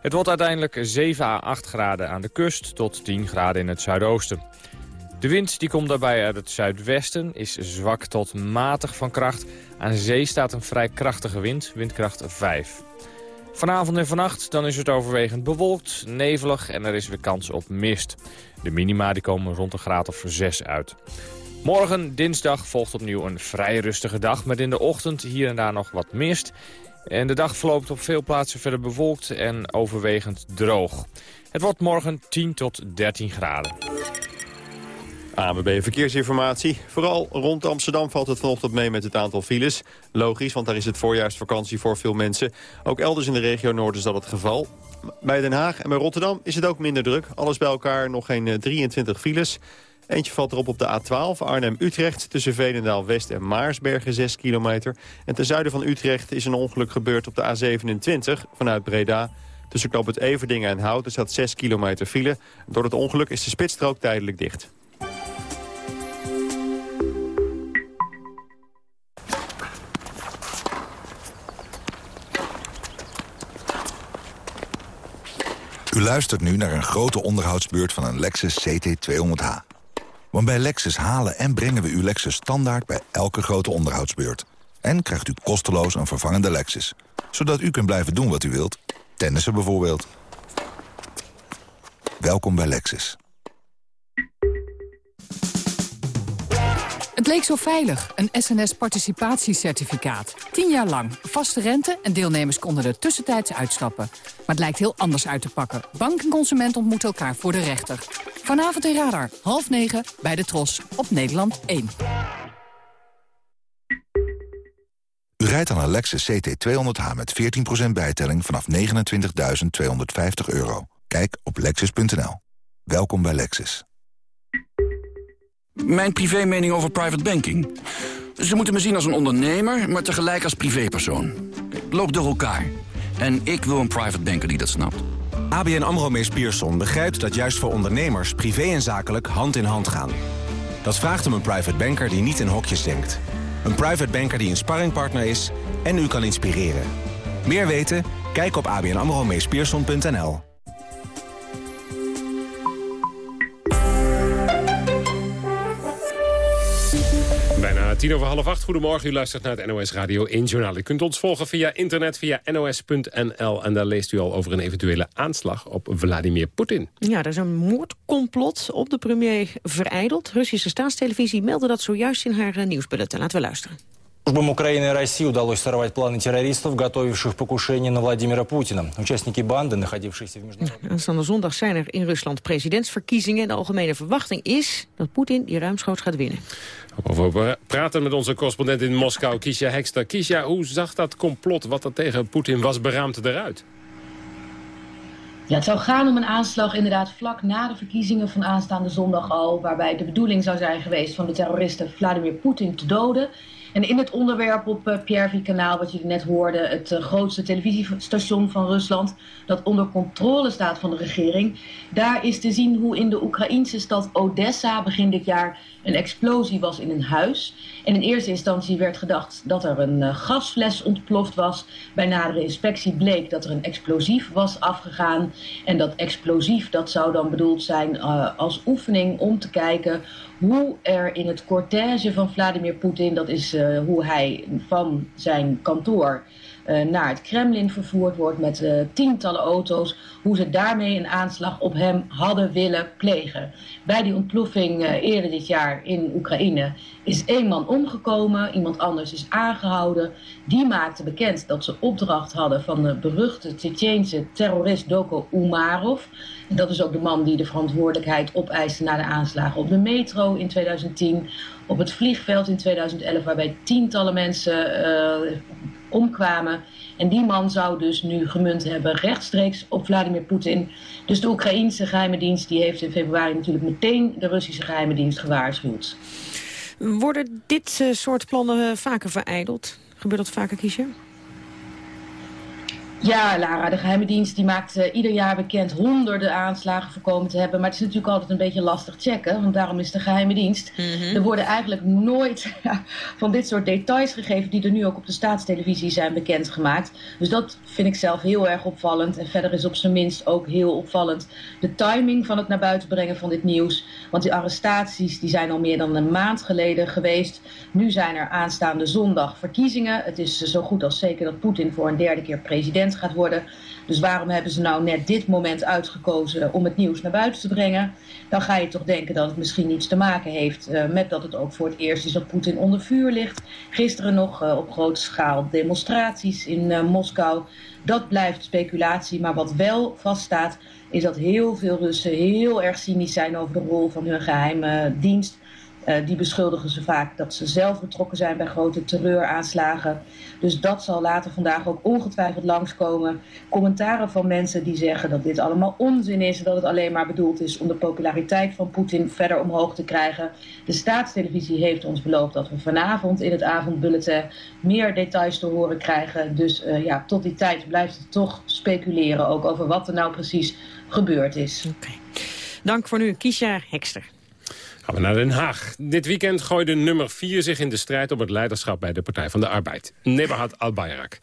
Het wordt uiteindelijk 7 à 8 graden aan de kust tot 10 graden in het zuidoosten. De wind die komt daarbij uit het zuidwesten, is zwak tot matig van kracht. Aan zee staat een vrij krachtige wind, windkracht 5. Vanavond en vannacht dan is het overwegend bewolkt, nevelig en er is weer kans op mist. De minima die komen rond een graad of 6 uit. Morgen, dinsdag, volgt opnieuw een vrij rustige dag... met in de ochtend hier en daar nog wat mist. En de dag verloopt op veel plaatsen verder bewolkt en overwegend droog. Het wordt morgen 10 tot 13 graden. ANWB Verkeersinformatie. Vooral rond Amsterdam valt het vanochtend mee met het aantal files. Logisch, want daar is het voorjaarsvakantie voor veel mensen. Ook elders in de regio Noord is dat het geval. Bij Den Haag en bij Rotterdam is het ook minder druk. Alles bij elkaar nog geen 23 files. Eentje valt erop op de A12, Arnhem-Utrecht... tussen Veenendaal-West en Maarsbergen, 6 kilometer. En ten zuiden van Utrecht is een ongeluk gebeurd op de A27 vanuit Breda. Tussen Knoop het Everdingen en Houten staat 6 kilometer file. Door het ongeluk is de spitsstrook tijdelijk dicht. U luistert nu naar een grote onderhoudsbeurt van een Lexus CT200H. Want bij Lexus halen en brengen we uw Lexus standaard bij elke grote onderhoudsbeurt. En krijgt u kosteloos een vervangende Lexus. Zodat u kunt blijven doen wat u wilt. Tennissen bijvoorbeeld. Welkom bij Lexus. Het leek zo veilig, een SNS-participatiecertificaat. 10 jaar lang, vaste rente en deelnemers konden er tussentijds uitstappen. Maar het lijkt heel anders uit te pakken. Bank en consument ontmoeten elkaar voor de rechter. Vanavond in Radar, half negen, bij de Tros, op Nederland 1. U rijdt aan een Lexus CT200H met 14% bijtelling vanaf 29.250 euro. Kijk op lexus.nl. Welkom bij Lexus. Mijn privé-mening over private banking. Ze moeten me zien als een ondernemer, maar tegelijk als privépersoon. Loop door elkaar. En ik wil een private banker die dat snapt. ABN AMRO Mees Pierson begrijpt dat juist voor ondernemers... privé en zakelijk hand in hand gaan. Dat vraagt om een private banker die niet in hokjes denkt. Een private banker die een sparringpartner is en u kan inspireren. Meer weten? Kijk op abnamromeespierson.nl. tien over half acht. Goedemorgen, u luistert naar het NOS Radio 1 Journaal. U kunt ons volgen via internet, via nos.nl. En daar leest u al over een eventuele aanslag op Vladimir Poetin. Ja, er is een moordcomplot op de premier vereideld. Russische staatstelevisie meldde dat zojuist in haar eh, nieuwsbulletin. Laten we luisteren. Службам Украины и России удалось сорвать планы террористов, готовивших покушение на Владимира Путина. Участники банды, находившиеся в международном... Aanstaande zondag zijn er in Rusland presidentsverkiezingen. De algemene verwachting is dat Poetin die ruimschoots gaat winnen. Over we praten met onze correspondent in Moskou, Kisha Hekster. Kisha, hoe zag dat complot wat er tegen Poetin was beraamd eruit? Ja, het zou gaan om een aanslag inderdaad vlak na de verkiezingen van aanstaande zondag al... waarbij de bedoeling zou zijn geweest van de terroristen Vladimir Poetin te doden... En in het onderwerp op uh, Pierre kanaal wat jullie net hoorden... het uh, grootste televisiestation van Rusland... dat onder controle staat van de regering... daar is te zien hoe in de Oekraïnse stad Odessa begin dit jaar... een explosie was in een huis. En in eerste instantie werd gedacht dat er een uh, gasfles ontploft was. Bij nadere inspectie bleek dat er een explosief was afgegaan. En dat explosief dat zou dan bedoeld zijn als oefening om te kijken hoe er in het cortège van Vladimir Poetin, dat is uh, hoe hij van zijn kantoor naar het Kremlin vervoerd wordt met uh, tientallen auto's, hoe ze daarmee een aanslag op hem hadden willen plegen. Bij die ontploffing eerder dit jaar in Oekraïne is één man omgekomen, iemand anders is aangehouden. Die maakte bekend dat ze opdracht hadden van de beruchte Tsjetsjeense terrorist Doko Umarov. Dat is ook de man die de verantwoordelijkheid opeiste na de aanslagen op de metro in 2010. Op het vliegveld in 2011 waarbij tientallen mensen uh, omkwamen. En die man zou dus nu gemunt hebben rechtstreeks op Vladimir Poetin. Dus de Oekraïense geheime dienst die heeft in februari natuurlijk meteen de Russische geheime dienst gewaarschuwd. Worden dit uh, soort plannen vaker vereideld? Gebeurt dat vaker, Kiesje? Ja, Lara, de geheime dienst die maakt uh, ieder jaar bekend honderden aanslagen voorkomen te hebben. Maar het is natuurlijk altijd een beetje lastig checken, want daarom is de geheime dienst. Mm -hmm. Er worden eigenlijk nooit van dit soort details gegeven die er nu ook op de staatstelevisie zijn bekendgemaakt. Dus dat vind ik zelf heel erg opvallend. En verder is op zijn minst ook heel opvallend de timing van het naar buiten brengen van dit nieuws. Want die arrestaties die zijn al meer dan een maand geleden geweest. Nu zijn er aanstaande zondag verkiezingen. Het is zo goed als zeker dat Poetin voor een derde keer president gaat worden. Dus waarom hebben ze nou net dit moment uitgekozen om het nieuws naar buiten te brengen? Dan ga je toch denken dat het misschien iets te maken heeft uh, met dat het ook voor het eerst is dat Poetin onder vuur ligt. Gisteren nog uh, op grote schaal demonstraties in uh, Moskou. Dat blijft speculatie, maar wat wel vaststaat is dat heel veel Russen heel erg cynisch zijn over de rol van hun geheime dienst. Uh, die beschuldigen ze vaak dat ze zelf betrokken zijn bij grote terreuraanslagen. Dus dat zal later vandaag ook ongetwijfeld langskomen. Commentaren van mensen die zeggen dat dit allemaal onzin is. Dat het alleen maar bedoeld is om de populariteit van Poetin verder omhoog te krijgen. De staatstelevisie heeft ons beloofd dat we vanavond in het avondbulletin meer details te horen krijgen. Dus uh, ja, tot die tijd blijft het toch speculeren ook over wat er nou precies gebeurd is. Dank voor nu, Kisha Hekster. Gaan we naar Den Haag. Dit weekend gooide nummer 4 zich in de strijd om het leiderschap bij de Partij van de Arbeid. Nebahat Al-Bayrak.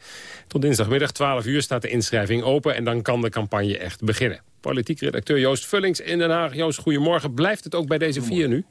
Tot dinsdagmiddag 12 uur staat de inschrijving open en dan kan de campagne echt beginnen. Politiek redacteur Joost Vullings in Den Haag. Joost, goedemorgen. Blijft het ook bij deze vier nu?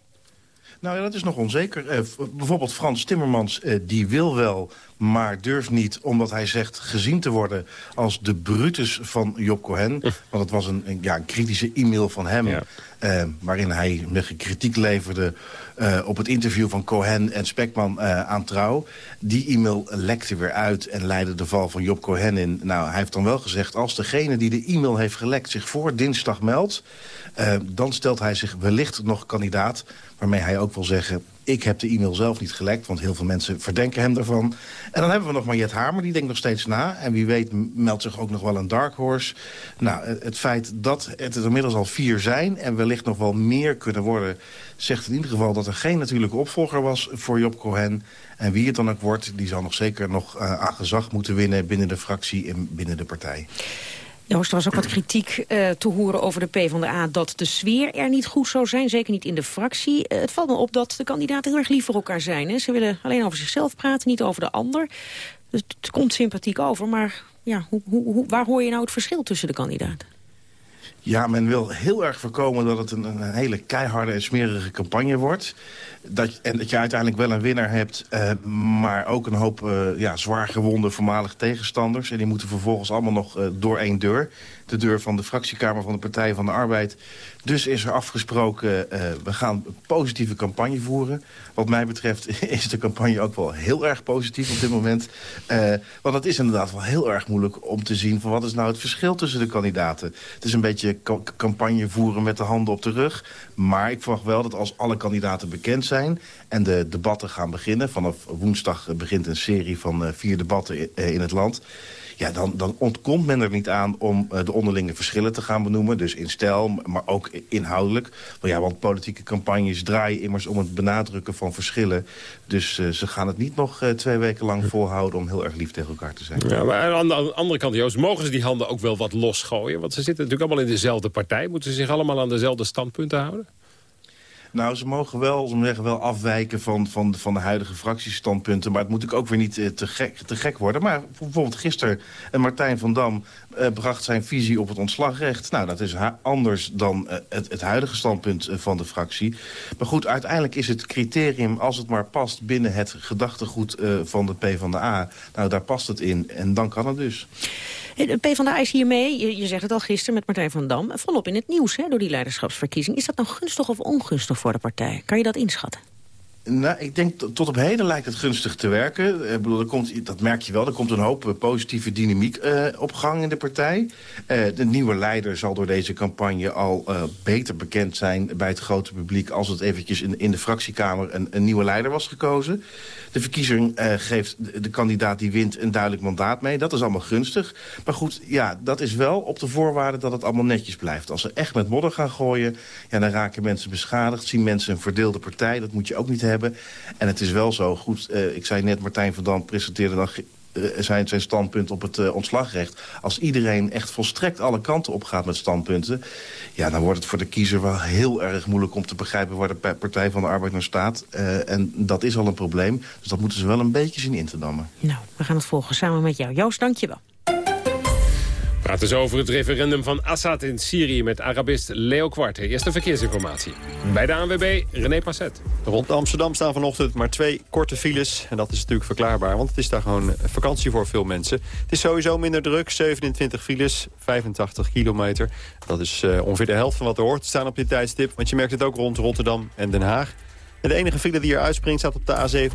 Nou ja, dat is nog onzeker. Eh, bijvoorbeeld Frans Timmermans, eh, die wil wel, maar durft niet... omdat hij zegt gezien te worden als de Brutus van Job Cohen. Want het was een, een, ja, een kritische e-mail van hem... Ja. Uh, waarin hij met kritiek leverde uh, op het interview van Cohen en Spekman uh, aan Trouw. Die e-mail lekte weer uit en leidde de val van Job Cohen in. Nou, hij heeft dan wel gezegd, als degene die de e-mail heeft gelekt... zich voor dinsdag meldt, dan stelt hij zich wellicht nog kandidaat... waarmee hij ook wil zeggen, ik heb de e-mail zelf niet gelekt, want heel veel mensen verdenken hem daarvan. En dan hebben we nog Mariette Hamer, die denkt nog steeds na. En wie weet meldt zich ook nog wel een dark horse. Nou, het feit dat het er inmiddels al vier zijn... en wellicht nog wel meer kunnen worden... zegt in ieder geval dat er geen natuurlijke opvolger was voor Job Cohen. En wie het dan ook wordt, die zal nog zeker nog uh, gezag moeten winnen... binnen de fractie en binnen de partij. Joost, er was ook wat kritiek uh, te horen over de PvdA... dat de sfeer er niet goed zou zijn, zeker niet in de fractie. Uh, het valt me op dat de kandidaten heel erg lief voor elkaar zijn. Hè? Ze willen alleen over zichzelf praten, niet over de ander. Dus het komt sympathiek over, maar ja, hoe, hoe, waar hoor je nou het verschil tussen de kandidaten? Ja, men wil heel erg voorkomen dat het een, een hele keiharde en smerige campagne wordt. Dat, en dat je uiteindelijk wel een winnaar hebt, uh, maar ook een hoop uh, ja, zwaar gewonde voormalige tegenstanders. En die moeten vervolgens allemaal nog uh, door één deur. De deur van de fractiekamer van de Partij van de Arbeid. Dus is er afgesproken, we gaan een positieve campagne voeren. Wat mij betreft is de campagne ook wel heel erg positief op dit moment. want het is inderdaad wel heel erg moeilijk om te zien... van wat is nou het verschil tussen de kandidaten. Het is een beetje campagne voeren met de handen op de rug. Maar ik verwacht wel dat als alle kandidaten bekend zijn... en de debatten gaan beginnen... vanaf woensdag begint een serie van uh, vier debatten in het land ja, dan, dan ontkomt men er niet aan om uh, de onderlinge verschillen te gaan benoemen. Dus in stijl, maar ook inhoudelijk. Want, ja, want politieke campagnes draaien immers om het benadrukken van verschillen. Dus uh, ze gaan het niet nog uh, twee weken lang volhouden om heel erg lief tegen elkaar te zijn. Ja, maar aan de andere kant, Joost, mogen ze die handen ook wel wat losgooien? Want ze zitten natuurlijk allemaal in dezelfde partij. Moeten ze zich allemaal aan dezelfde standpunten houden? Nou, ze mogen wel, ze zeggen, wel afwijken van, van, van de huidige fractiestandpunten. Maar het moet ook weer niet eh, te, gek, te gek worden. Maar bijvoorbeeld gisteren, uh, Martijn van Dam uh, bracht zijn visie op het ontslagrecht. Nou, dat is anders dan het, het huidige standpunt van de fractie. Maar goed, uiteindelijk is het criterium, als het maar past binnen het gedachtegoed van de PvdA. Nou, daar past het in en dan kan het dus. De PvdA is hiermee, je, je zegt het al gisteren met Martijn van Dam... volop in het nieuws hè, door die leiderschapsverkiezing. Is dat nou gunstig of ongunstig voor de partij? Kan je dat inschatten? Nou, ik denk tot op heden lijkt het gunstig te werken. Ik bedoel, er komt, dat merk je wel. Er komt een hoop positieve dynamiek uh, op gang in de partij. De nieuwe leider zal door deze campagne al beter bekend zijn bij het grote publiek... als het eventjes in, in de fractiekamer een, een nieuwe leider was gekozen. De verkiezing geeft de, de, kandidaat die wint een duidelijk mandaat mee. Dat is allemaal gunstig. Maar goed, ja, dat is wel op de voorwaarde dat het allemaal netjes blijft. Als ze echt met modder gaan gooien, ja, dan raken mensen beschadigd. Zien mensen een verdeelde partij, dat moet je ook niet hebben. En het is wel zo, goed, uh, ik zei net, Martijn van Dam presenteerde dan uh, zijn, zijn standpunt op het uh, ontslagrecht. Als iedereen echt volstrekt alle kanten op gaat met standpunten... ja, dan wordt het voor de kiezer wel heel erg moeilijk om te begrijpen... waar de Partij van de Arbeid naar staat. En dat is al een probleem. Dus dat moeten ze wel een beetje zien in te dammen. Nou, we gaan het volgen samen met jou. Joost, dank je wel praten zo over het referendum van Assad in Syrië met Arabist Leo Kwarte. Eerste verkeersinformatie. Bij de ANWB, René Passet. Rond Amsterdam staan vanochtend maar twee korte files. En dat is natuurlijk verklaarbaar, want het is daar gewoon vakantie voor veel mensen. Het is sowieso minder druk, 27 files, 85 kilometer. Dat is uh, ongeveer de helft van wat er hoort te staan op dit tijdstip. Want je merkt het ook rond Rotterdam en Den Haag. De enige file die er uitspringt staat op de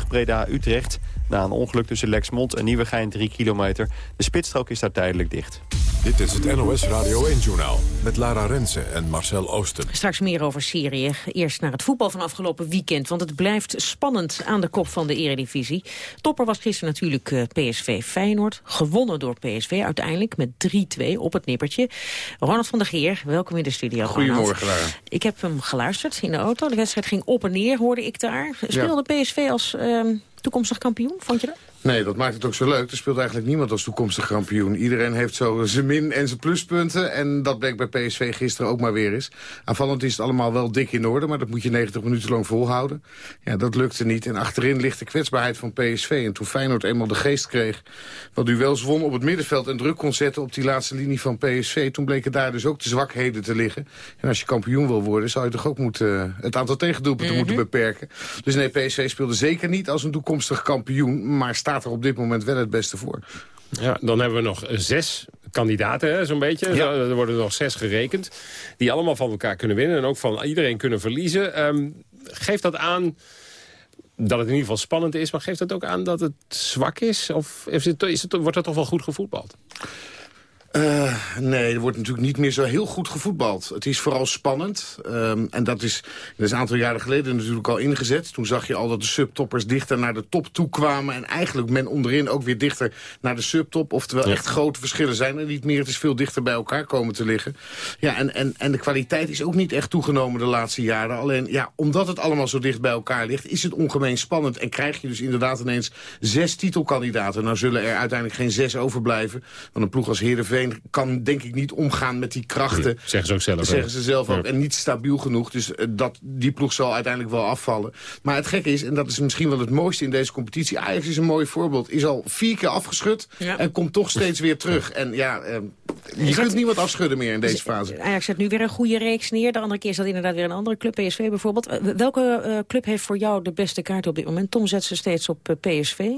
A27, Breda-Utrecht. Na een ongeluk tussen Lexmond en Nieuwegein 3 kilometer. De spitsstrook is daar tijdelijk dicht. Dit is het NOS Radio 1-journaal met Lara Rensen en Marcel Oosten. Straks meer over Syrië. Eerst naar het voetbal van afgelopen weekend. Want het blijft spannend aan de kop van de eredivisie. Topper was gisteren natuurlijk eh, PSV Feyenoord. Gewonnen door PSV uiteindelijk met 3-2 op het nippertje. Ronald van der Geer, welkom in de studio. Goedemorgen, Lara. Ik heb hem geluisterd in de auto. De wedstrijd ging op en neer, hoorde ik daar. Speelde ja. PSV als... Uh, toekomstig kampioen, vond je dat? Nee, dat maakt het ook zo leuk. Er speelt eigenlijk niemand als toekomstig kampioen. Iedereen heeft zo zijn min en zijn pluspunten. En dat bleek bij PSV gisteren ook maar weer eens. Aanvallend is het allemaal wel dik in orde, maar dat moet je 90 minuten lang volhouden. Ja, dat lukte niet. En achterin ligt de kwetsbaarheid van PSV. En toen Feyenoord eenmaal de geest kreeg, wat duels won op het middenveld... en druk kon zetten op die laatste linie van PSV... toen bleken daar dus ook de zwakheden te liggen. En als je kampioen wil worden, zou je toch ook moeten, het aantal tegendoelpunten mm -hmm. moeten beperken. Dus nee, PSV speelde zeker niet als een toekomstig kampioen... maar staat er op dit moment wel het beste voor. Ja, dan hebben we nog zes kandidaten, zo'n beetje. Ja. Er worden nog zes gerekend. Die allemaal van elkaar kunnen winnen en ook van iedereen kunnen verliezen. Um, geeft dat aan dat het in ieder geval spannend is, maar geeft dat ook aan dat het zwak is? Of is het, is het, wordt dat toch wel goed gevoetbald? Uh, nee, er wordt natuurlijk niet meer zo heel goed gevoetbald. Het is vooral spannend. Um, en dat is, dat is een aantal jaren geleden natuurlijk al ingezet. Toen zag je al dat de subtoppers dichter naar de top toe kwamen. En eigenlijk men onderin ook weer dichter naar de subtop. Oftewel ja. echt grote verschillen zijn er niet meer. Het is veel dichter bij elkaar komen te liggen. Ja, en, en, en de kwaliteit is ook niet echt toegenomen de laatste jaren. Alleen, ja, omdat het allemaal zo dicht bij elkaar ligt... is het ongemeen spannend. En krijg je dus inderdaad ineens zes titelkandidaten. Nou zullen er uiteindelijk geen zes overblijven. Want een ploeg als Heerenveen Kan denk ik niet omgaan met die krachten. Zeggen ze ook zelf. Zeggen ze zelf ook. En niet stabiel genoeg. Dus eh, dat, die ploeg zal uiteindelijk wel afvallen. Maar het gekke is, en dat is misschien wel het mooiste in deze competitie... Ajax is een mooi voorbeeld. Is al vier keer afgeschud en komt toch steeds weer terug. En ja, eh, je kunt niemand afschudden meer in deze fase. Ajax zet nu weer een goede reeks neer. De andere keer is dat inderdaad weer een andere club, PSV bijvoorbeeld. Eh, Welke uh, club heeft voor jou de beste kaart op dit moment? Tom zet ze steeds op uh, PSV.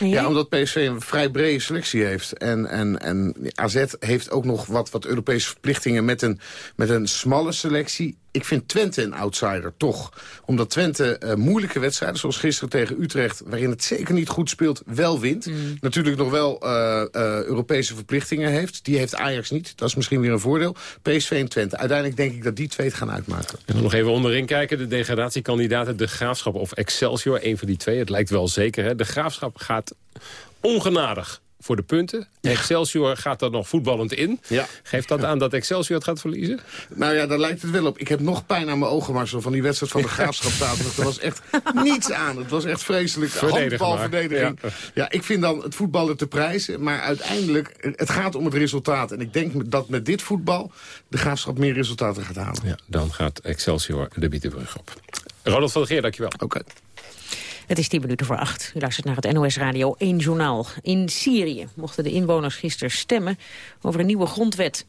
Ja, omdat PSV een vrij brede selectie heeft. En, en, en AZ heeft ook nog wat, wat Europese verplichtingen met een, met een smalle selectie ik vind Twente een outsider, toch. Omdat Twente uh, moeilijke wedstrijden, zoals gisteren tegen Utrecht... waarin het zeker niet goed speelt, wel wint. Mm. Natuurlijk nog wel uh, uh, Europese verplichtingen heeft. Die heeft Ajax niet. Dat is misschien weer een voordeel. PSV en Twente. Uiteindelijk denk ik dat die twee het gaan uitmaken. En dan nog even onderin kijken. De degradatiekandidaten, de Graafschap of Excelsior. Een van die twee. Het lijkt wel zeker. Hè? De Graafschap gaat ongenadig voor de punten. Excelsior gaat er nog voetballend in. Ja. Geeft dat aan dat Excelsior het gaat verliezen? Nou ja, daar lijkt het wel op. Ik heb nog pijn aan mijn ogen, Marcel, van die wedstrijd van de Graafschap zaterdag. Er was echt niets aan. Het was echt vreselijk. Handbalverdediging. Ja. ja, ik vind dan het voetballen te prijzen. Maar uiteindelijk, het gaat om het resultaat. En ik denk dat met dit voetbal de Graafschap meer resultaten gaat halen. Ja, dan gaat Excelsior de Bietenbrug op. Ronald van der Geer, dankjewel. Oké. Het is tien minuten voor acht. U luistert naar het NOS Radio 1 Journaal. In Syrië mochten de inwoners gisteren stemmen over een nieuwe grondwet.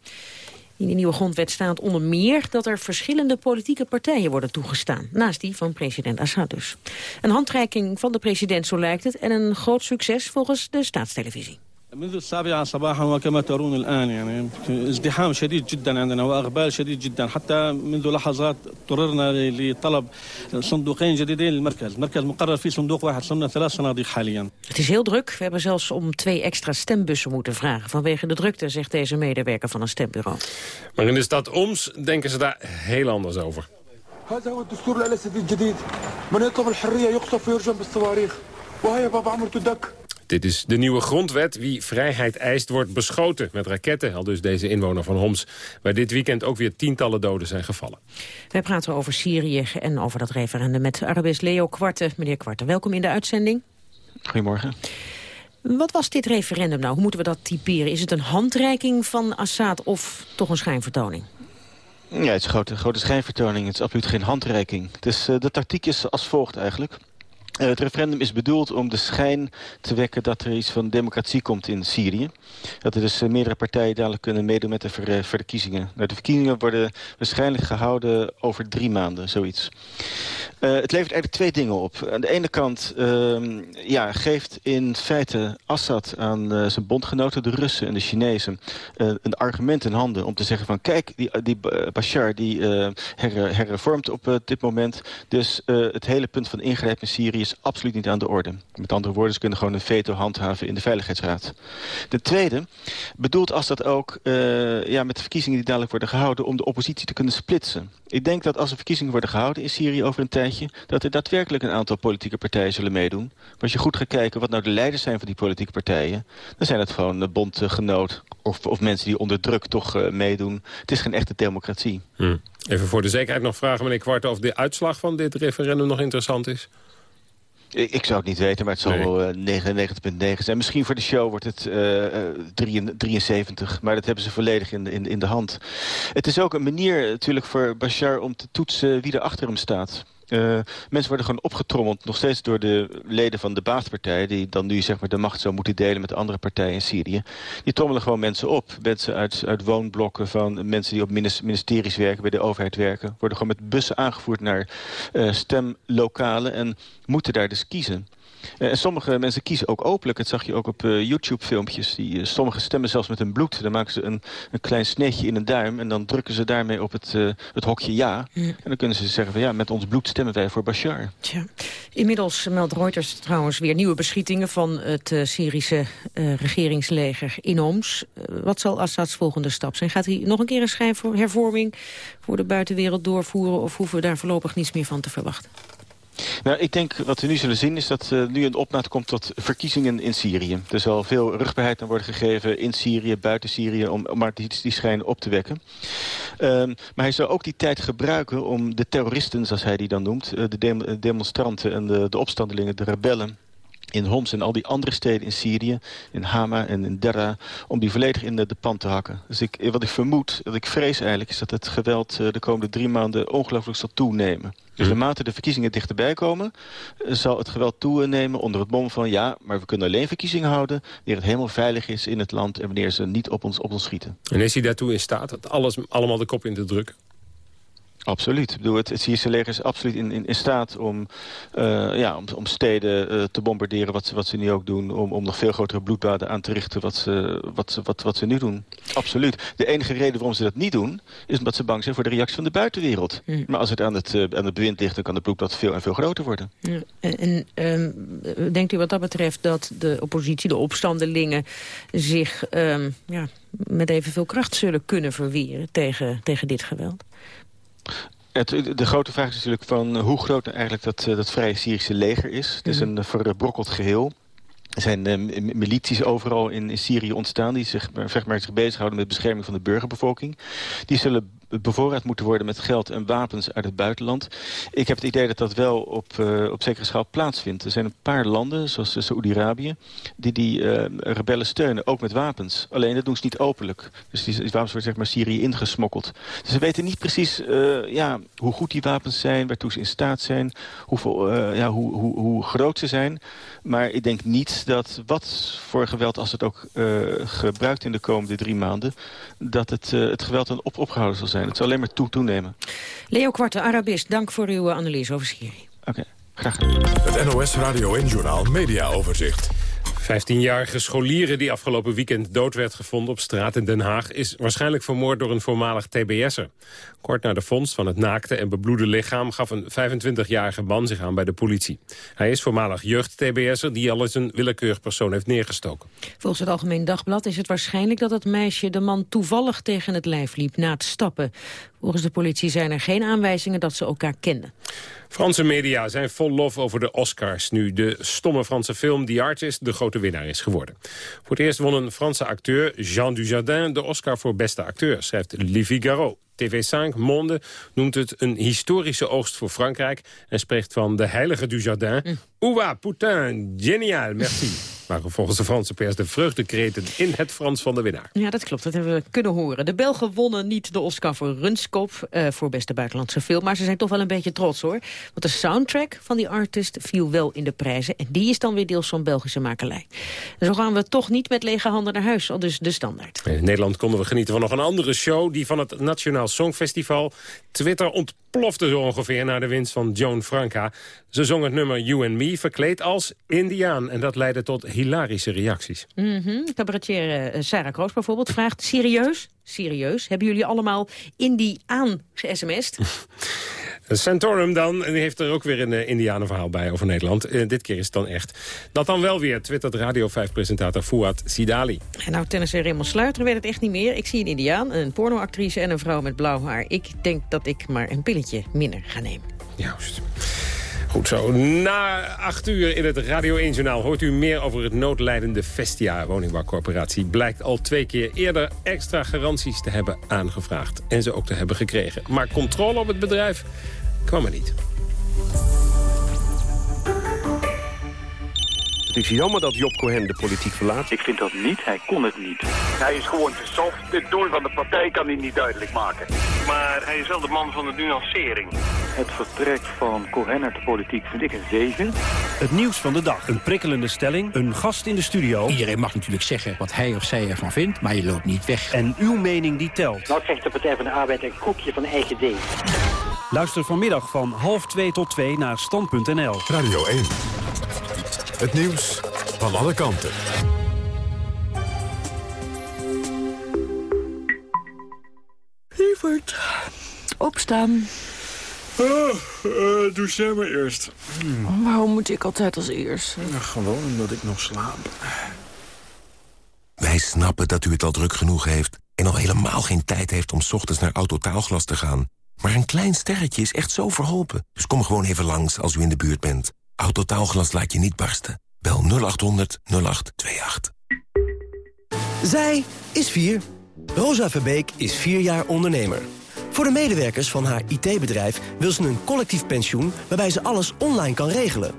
In die nieuwe grondwet staat onder meer dat er verschillende politieke partijen worden toegestaan. Naast die van president Assad dus. Een handreiking van de president, zo lijkt het, en een groot succes volgens de staatstelevisie. منذ السابعة صباحا وكما ترون الآن يعني ازدحام شديد جدا عندنا وأقبال شديد جدا حتى منذ لحظات اضطررنا لطلب صندوقين جديدين للمركز المركز مقرر فيه صندوق واحد صرنا ثلاث صناديق حاليا Het is heel druk. We hebben zelfs om twee extra stembussen moeten vragen... vanwege de drukte, zegt deze medewerker van een stembureau. Maar in de stad Oms denken ze daar heel anders over. هذا هو الدستور الأسدي الجديد من يطلب الحرية يقصف ويرجم بالصواريخ وهي بابا عمر تدك dit is de nieuwe grondwet. Wie vrijheid eist, wordt beschoten met raketten. Al dus deze inwoner van Homs. Waar dit weekend ook weer tientallen doden zijn gevallen. Wij praten over Syrië en over dat referendum met Arabist Leo Kwarte. Meneer Kwarte, welkom in de uitzending. Goedemorgen. Wat was dit referendum nou? Hoe moeten we dat typeren? Is het een handreiking van Assad of toch een schijnvertoning? Ja, het is een grote, grote schijnvertoning. Het is absoluut geen handreiking. Dus, uh, de tactiek is als volgt eigenlijk. Uh, het referendum is bedoeld om de schijn te wekken dat er iets van democratie komt in Syrië. Dat er dus uh, meerdere partijen dadelijk kunnen meedoen met de uh, verkiezingen. Nou, de verkiezingen worden waarschijnlijk gehouden over drie maanden, zoiets. het levert eigenlijk twee dingen op. Aan de ene kant ehm, ja, geeft in feite Assad aan zijn bondgenoten, de Russen en de Chinezen, een argument in handen om te zeggen van kijk, die, die Bashar die her, hervormt op dit moment. Dus het hele punt van ingrijpen in Syrië is absoluut niet aan de orde. Met andere woorden, ze kunnen gewoon een veto handhaven in de Veiligheidsraad. De tweede bedoelt als dat ook uh, ja, met de verkiezingen die dadelijk worden gehouden... om de oppositie te kunnen splitsen. Ik denk dat als er verkiezingen worden gehouden in Syrië over een tijdje... dat er daadwerkelijk een aantal politieke partijen zullen meedoen. Maar als je goed gaat kijken wat nou de leiders zijn van die politieke partijen... dan zijn het gewoon de bondgenoot of, of mensen die onder druk toch uh, meedoen. Het is geen echte democratie. Hm. Even voor de zekerheid nog vragen, meneer Kwart... of de uitslag van dit referendum nog interessant is? Ik, ik, zou het niet weten, maar het zal nee. wel uh, 99,9 zijn. Misschien voor de show wordt het uh, 73, maar dat hebben ze volledig in in, in de hand. Het is ook een manier natuurlijk voor Bashar om te toetsen wie er achter hem staat. Uh, mensen worden gewoon opgetrommeld, nog steeds door de leden van de baaspartij... die dan nu zeg maar, de macht zou moeten delen met de andere partijen in Syrië. Die trommelen gewoon mensen op. Mensen uit, uit woonblokken van mensen die op ministeries werken... bij de overheid werken. Worden gewoon met bussen aangevoerd naar uh, stemlokalen... en moeten daar dus kiezen. Uh, en sommige mensen kiezen ook openlijk. Dat zag je ook op uh, YouTube-filmpjes. Die, uh, sommigen stemmen zelfs met hun bloed. Dan maken ze een, een klein sneetje in een duim... en dan drukken ze daarmee op het, het hokje ja. En dan kunnen ze zeggen van ja, met ons bloed stemmen wij voor Bashar. Tja. Inmiddels meldt Reuters trouwens weer nieuwe beschietingen... van het Syrische regeringsleger in Homs. wat zal Assads volgende stap zijn? Gaat hij nog een keer een schijnhervorming voor de buitenwereld doorvoeren... of hoeven we daar voorlopig niets meer van te verwachten? Nou, ik denk wat we nu zullen zien is dat uh, nu een opmaat komt tot verkiezingen in Syrië. Er zal veel rugbaarheid aan worden gegeven in Syrië, buiten Syrië, om, maar die, die schijn op te wekken. Um, maar hij zou ook die tijd gebruiken om de terroristen, zoals hij die dan noemt, uh, de dem demonstranten en de, de opstandelingen, de rebellen, in Homs en al die andere steden in Syrië, in Hama en in Derra, om die volledig in de, de pan te hakken. Dus ik, wat ik vermoed, wat ik vrees eigenlijk, is dat het geweld de komende drie maanden ongelooflijk zal toenemen. Dus naarmate de verkiezingen dichterbij komen... zal het geweld toenemen onder het mom van... ja, maar we kunnen alleen verkiezingen houden... wanneer het helemaal veilig is in het land... en wanneer ze niet op ons, op ons schieten. En is hij daartoe in staat het alles, allemaal de kop in te drukken? Absoluut. Ik bedoel, het, het Syrische leger is absoluut in, in, in staat om, uh, ja, om, om steden uh, te bombarderen, wat ze, wat ze nu ook doen. Om, om nog veel grotere bloedbaden aan te richten, wat ze, wat, wat, wat ze nu doen. Absoluut. De enige reden waarom ze dat niet doen, is omdat ze bang zijn voor de reactie van de buitenwereld. Mm. Maar als het aan het, uh, aan het bewind ligt, dan kan de bloedbad veel en veel groter worden. Ja. En, en denkt u wat dat betreft dat de oppositie, de opstandelingen, zich um, ja, met evenveel kracht zullen kunnen verweren tegen, tegen dit geweld? Het, de grote vraag is natuurlijk van hoe groot eigenlijk dat, dat vrije Syrische leger is. Het is een verbrokkeld geheel. Er zijn uh, milities overal in, in Syrië ontstaan... die zich, zeg maar, zich bezighouden met bescherming van de burgerbevolking. Die zullen bevoorraad moeten worden met geld en wapens uit het buitenland. Ik heb het idee dat dat wel op, uh, op zekere schaal plaatsvindt. Er zijn een paar landen, zoals Saoedi-Arabië, die die uh, rebellen steunen, ook met wapens. Alleen dat doen ze niet openlijk. Dus die, wapens worden zeg maar Syrië ingesmokkeld. Dus ze weten niet precies ja, hoe goed die wapens zijn, waartoe ze in staat zijn, hoeveel, ja, hoe, hoe, hoe groot ze zijn. Maar ik denk niet dat wat voor geweld, als het ook gebruikt in de komende drie maanden, dat het, het geweld dan op, opgehouden zal zijn. Het zal alleen maar toe toenemen. Leo Kwarte, Arabist, dank voor uw analyse over Syrië. Oké, okay, graag Het NOS Radio en Journaal Media Overzicht. 15-jarige scholieren die afgelopen weekend dood werd gevonden op straat in Den Haag... is waarschijnlijk vermoord door een voormalig TBS'er. Kort na de vondst van het naakte en bebloede lichaam... gaf een 25-jarige man zich aan bij de politie. Hij is voormalig jeugd-TBS'er die al eens een willekeurig persoon heeft neergestoken. Volgens het Algemeen Dagblad is het waarschijnlijk dat het meisje de man toevallig tegen het lijf liep na het stappen. Volgens de politie zijn er geen aanwijzingen dat ze elkaar kenden. Franse media zijn vol lof over de Oscars... nu de stomme Franse film The Artist de grote winnaar is geworden. Voor het eerst won een Franse acteur, Jean Dujardin... de Oscar voor beste acteur, schrijft Le Figaro. TV5 Monde noemt het een historische oogst voor Frankrijk... en spreekt van de heilige Dujardin. Mm. Ouah, putain, geniaal, merci. Waren volgens de Franse pers de vreugdekreten in het Frans van de winnaar. Ja, dat klopt. Dat hebben we kunnen horen. De Belgen wonnen niet de Oscar voor Runskop, uh, voor beste buitenlandse film. Maar ze zijn toch wel een beetje trots, hoor. Want de soundtrack van die artist viel wel in de prijzen. En die is dan weer deels van Belgische makelij. En zo gaan we toch niet met lege handen naar huis, al dus de standaard. In Nederland konden we genieten van nog een andere show... die van het Nationaal Songfestival. Twitter ontplofte zo ongeveer naar de winst van Joan Franca. Ze zong het nummer You and Me verkleed als Indiaan. En dat leidde tot hilarische reacties. Mm -hmm. Cabaretier uh, Sarah Kroos bijvoorbeeld vraagt... serieus, serieus, hebben jullie allemaal Indiaan ge-sms'd? Santorum dan, en die heeft er ook weer een uh, indianenverhaal bij over Nederland. Uh, dit keer is het dan echt. Dat dan wel weer, twittert Radio 5-presentator Fouad Sidali. En nou, tennisser Raymond Sluiter weet het echt niet meer. Ik zie een indiaan, een pornoactrice en een vrouw met blauw haar. Ik denk dat ik maar een pilletje minder ga nemen. Juist. Zo. Na acht uur in het Radio 1-journaal hoort u meer over het noodlijdende Vestia woningbouwcorporatie. Blijkt al twee keer eerder extra garanties te hebben aangevraagd. En ze ook te hebben gekregen. Maar controle op het bedrijf kwam er niet. Het is jammer dat Job Cohen de politiek verlaat. Ik vind dat niet. Hij kon het niet. Hij is gewoon te soft. Het doel van de partij kan hij niet duidelijk maken. Maar hij is wel de man van de nuancering. Het vertrek van Cohen uit de politiek vind ik een zegen. Het nieuws van de dag. Een prikkelende stelling. Een gast in de studio. Iedereen mag natuurlijk zeggen wat hij of zij ervan vindt. Maar je loopt niet weg. En uw mening die telt. Nou krijgt de Partij van de Arbeid een koekje van eigen deeg. Luister vanmiddag van half 2 tot 2 naar stand.nl. Radio 1. Het nieuws van alle kanten. Lieverd, opstaan. Oh, uh, doe jij maar eerst. Hmm. Waarom moet ik altijd als eerst? Nou, gewoon omdat ik nog slaap. Wij snappen dat u het al druk genoeg heeft... en al helemaal geen tijd heeft om 's ochtends naar Autotaalglas te gaan. Maar een klein sterretje is echt zo verholpen. Dus kom gewoon even langs als u in de buurt bent. Autotaalglas laat je niet barsten. Bel 0800 0828. Zij is vier. Rosa Verbeek is vier jaar ondernemer. Voor de medewerkers van haar IT-bedrijf wil ze een collectief pensioen... waarbij ze alles online kan regelen.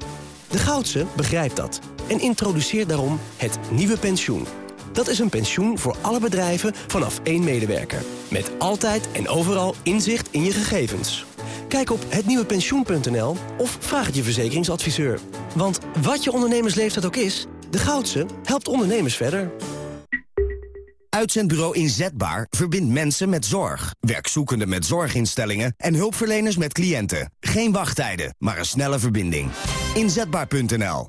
De Goudse begrijpt dat en introduceer daarom het nieuwe pensioen. Dat is een pensioen voor alle bedrijven vanaf één medewerker. Met altijd en overal inzicht in je gegevens. Kijk op hetnieuwepensioen.nl of vraag het je verzekeringsadviseur. Want wat je ondernemersleeftijd ook is, de Goudse helpt ondernemers verder. Uitzendbureau Inzetbaar verbindt mensen met zorg. Werkzoekenden met zorginstellingen en hulpverleners met cliënten. Geen wachttijden, maar een snelle verbinding. Inzetbaar.nl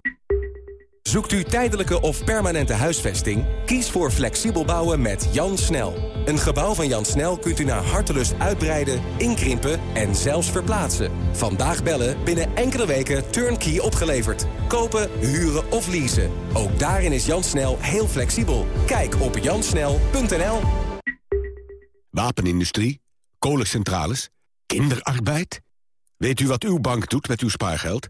Zoekt u tijdelijke of permanente huisvesting? Kies voor flexibel bouwen met Jan Snel. Een gebouw van Jan Snel kunt u naar hartelust uitbreiden, inkrimpen en zelfs verplaatsen. Vandaag bellen, binnen enkele weken turnkey opgeleverd. Kopen, huren of leasen. Ook daarin is Jan Snel heel flexibel. Kijk op jansnel.nl Wapenindustrie, kolencentrales, kinderarbeid. Weet u wat uw bank doet met uw spaargeld?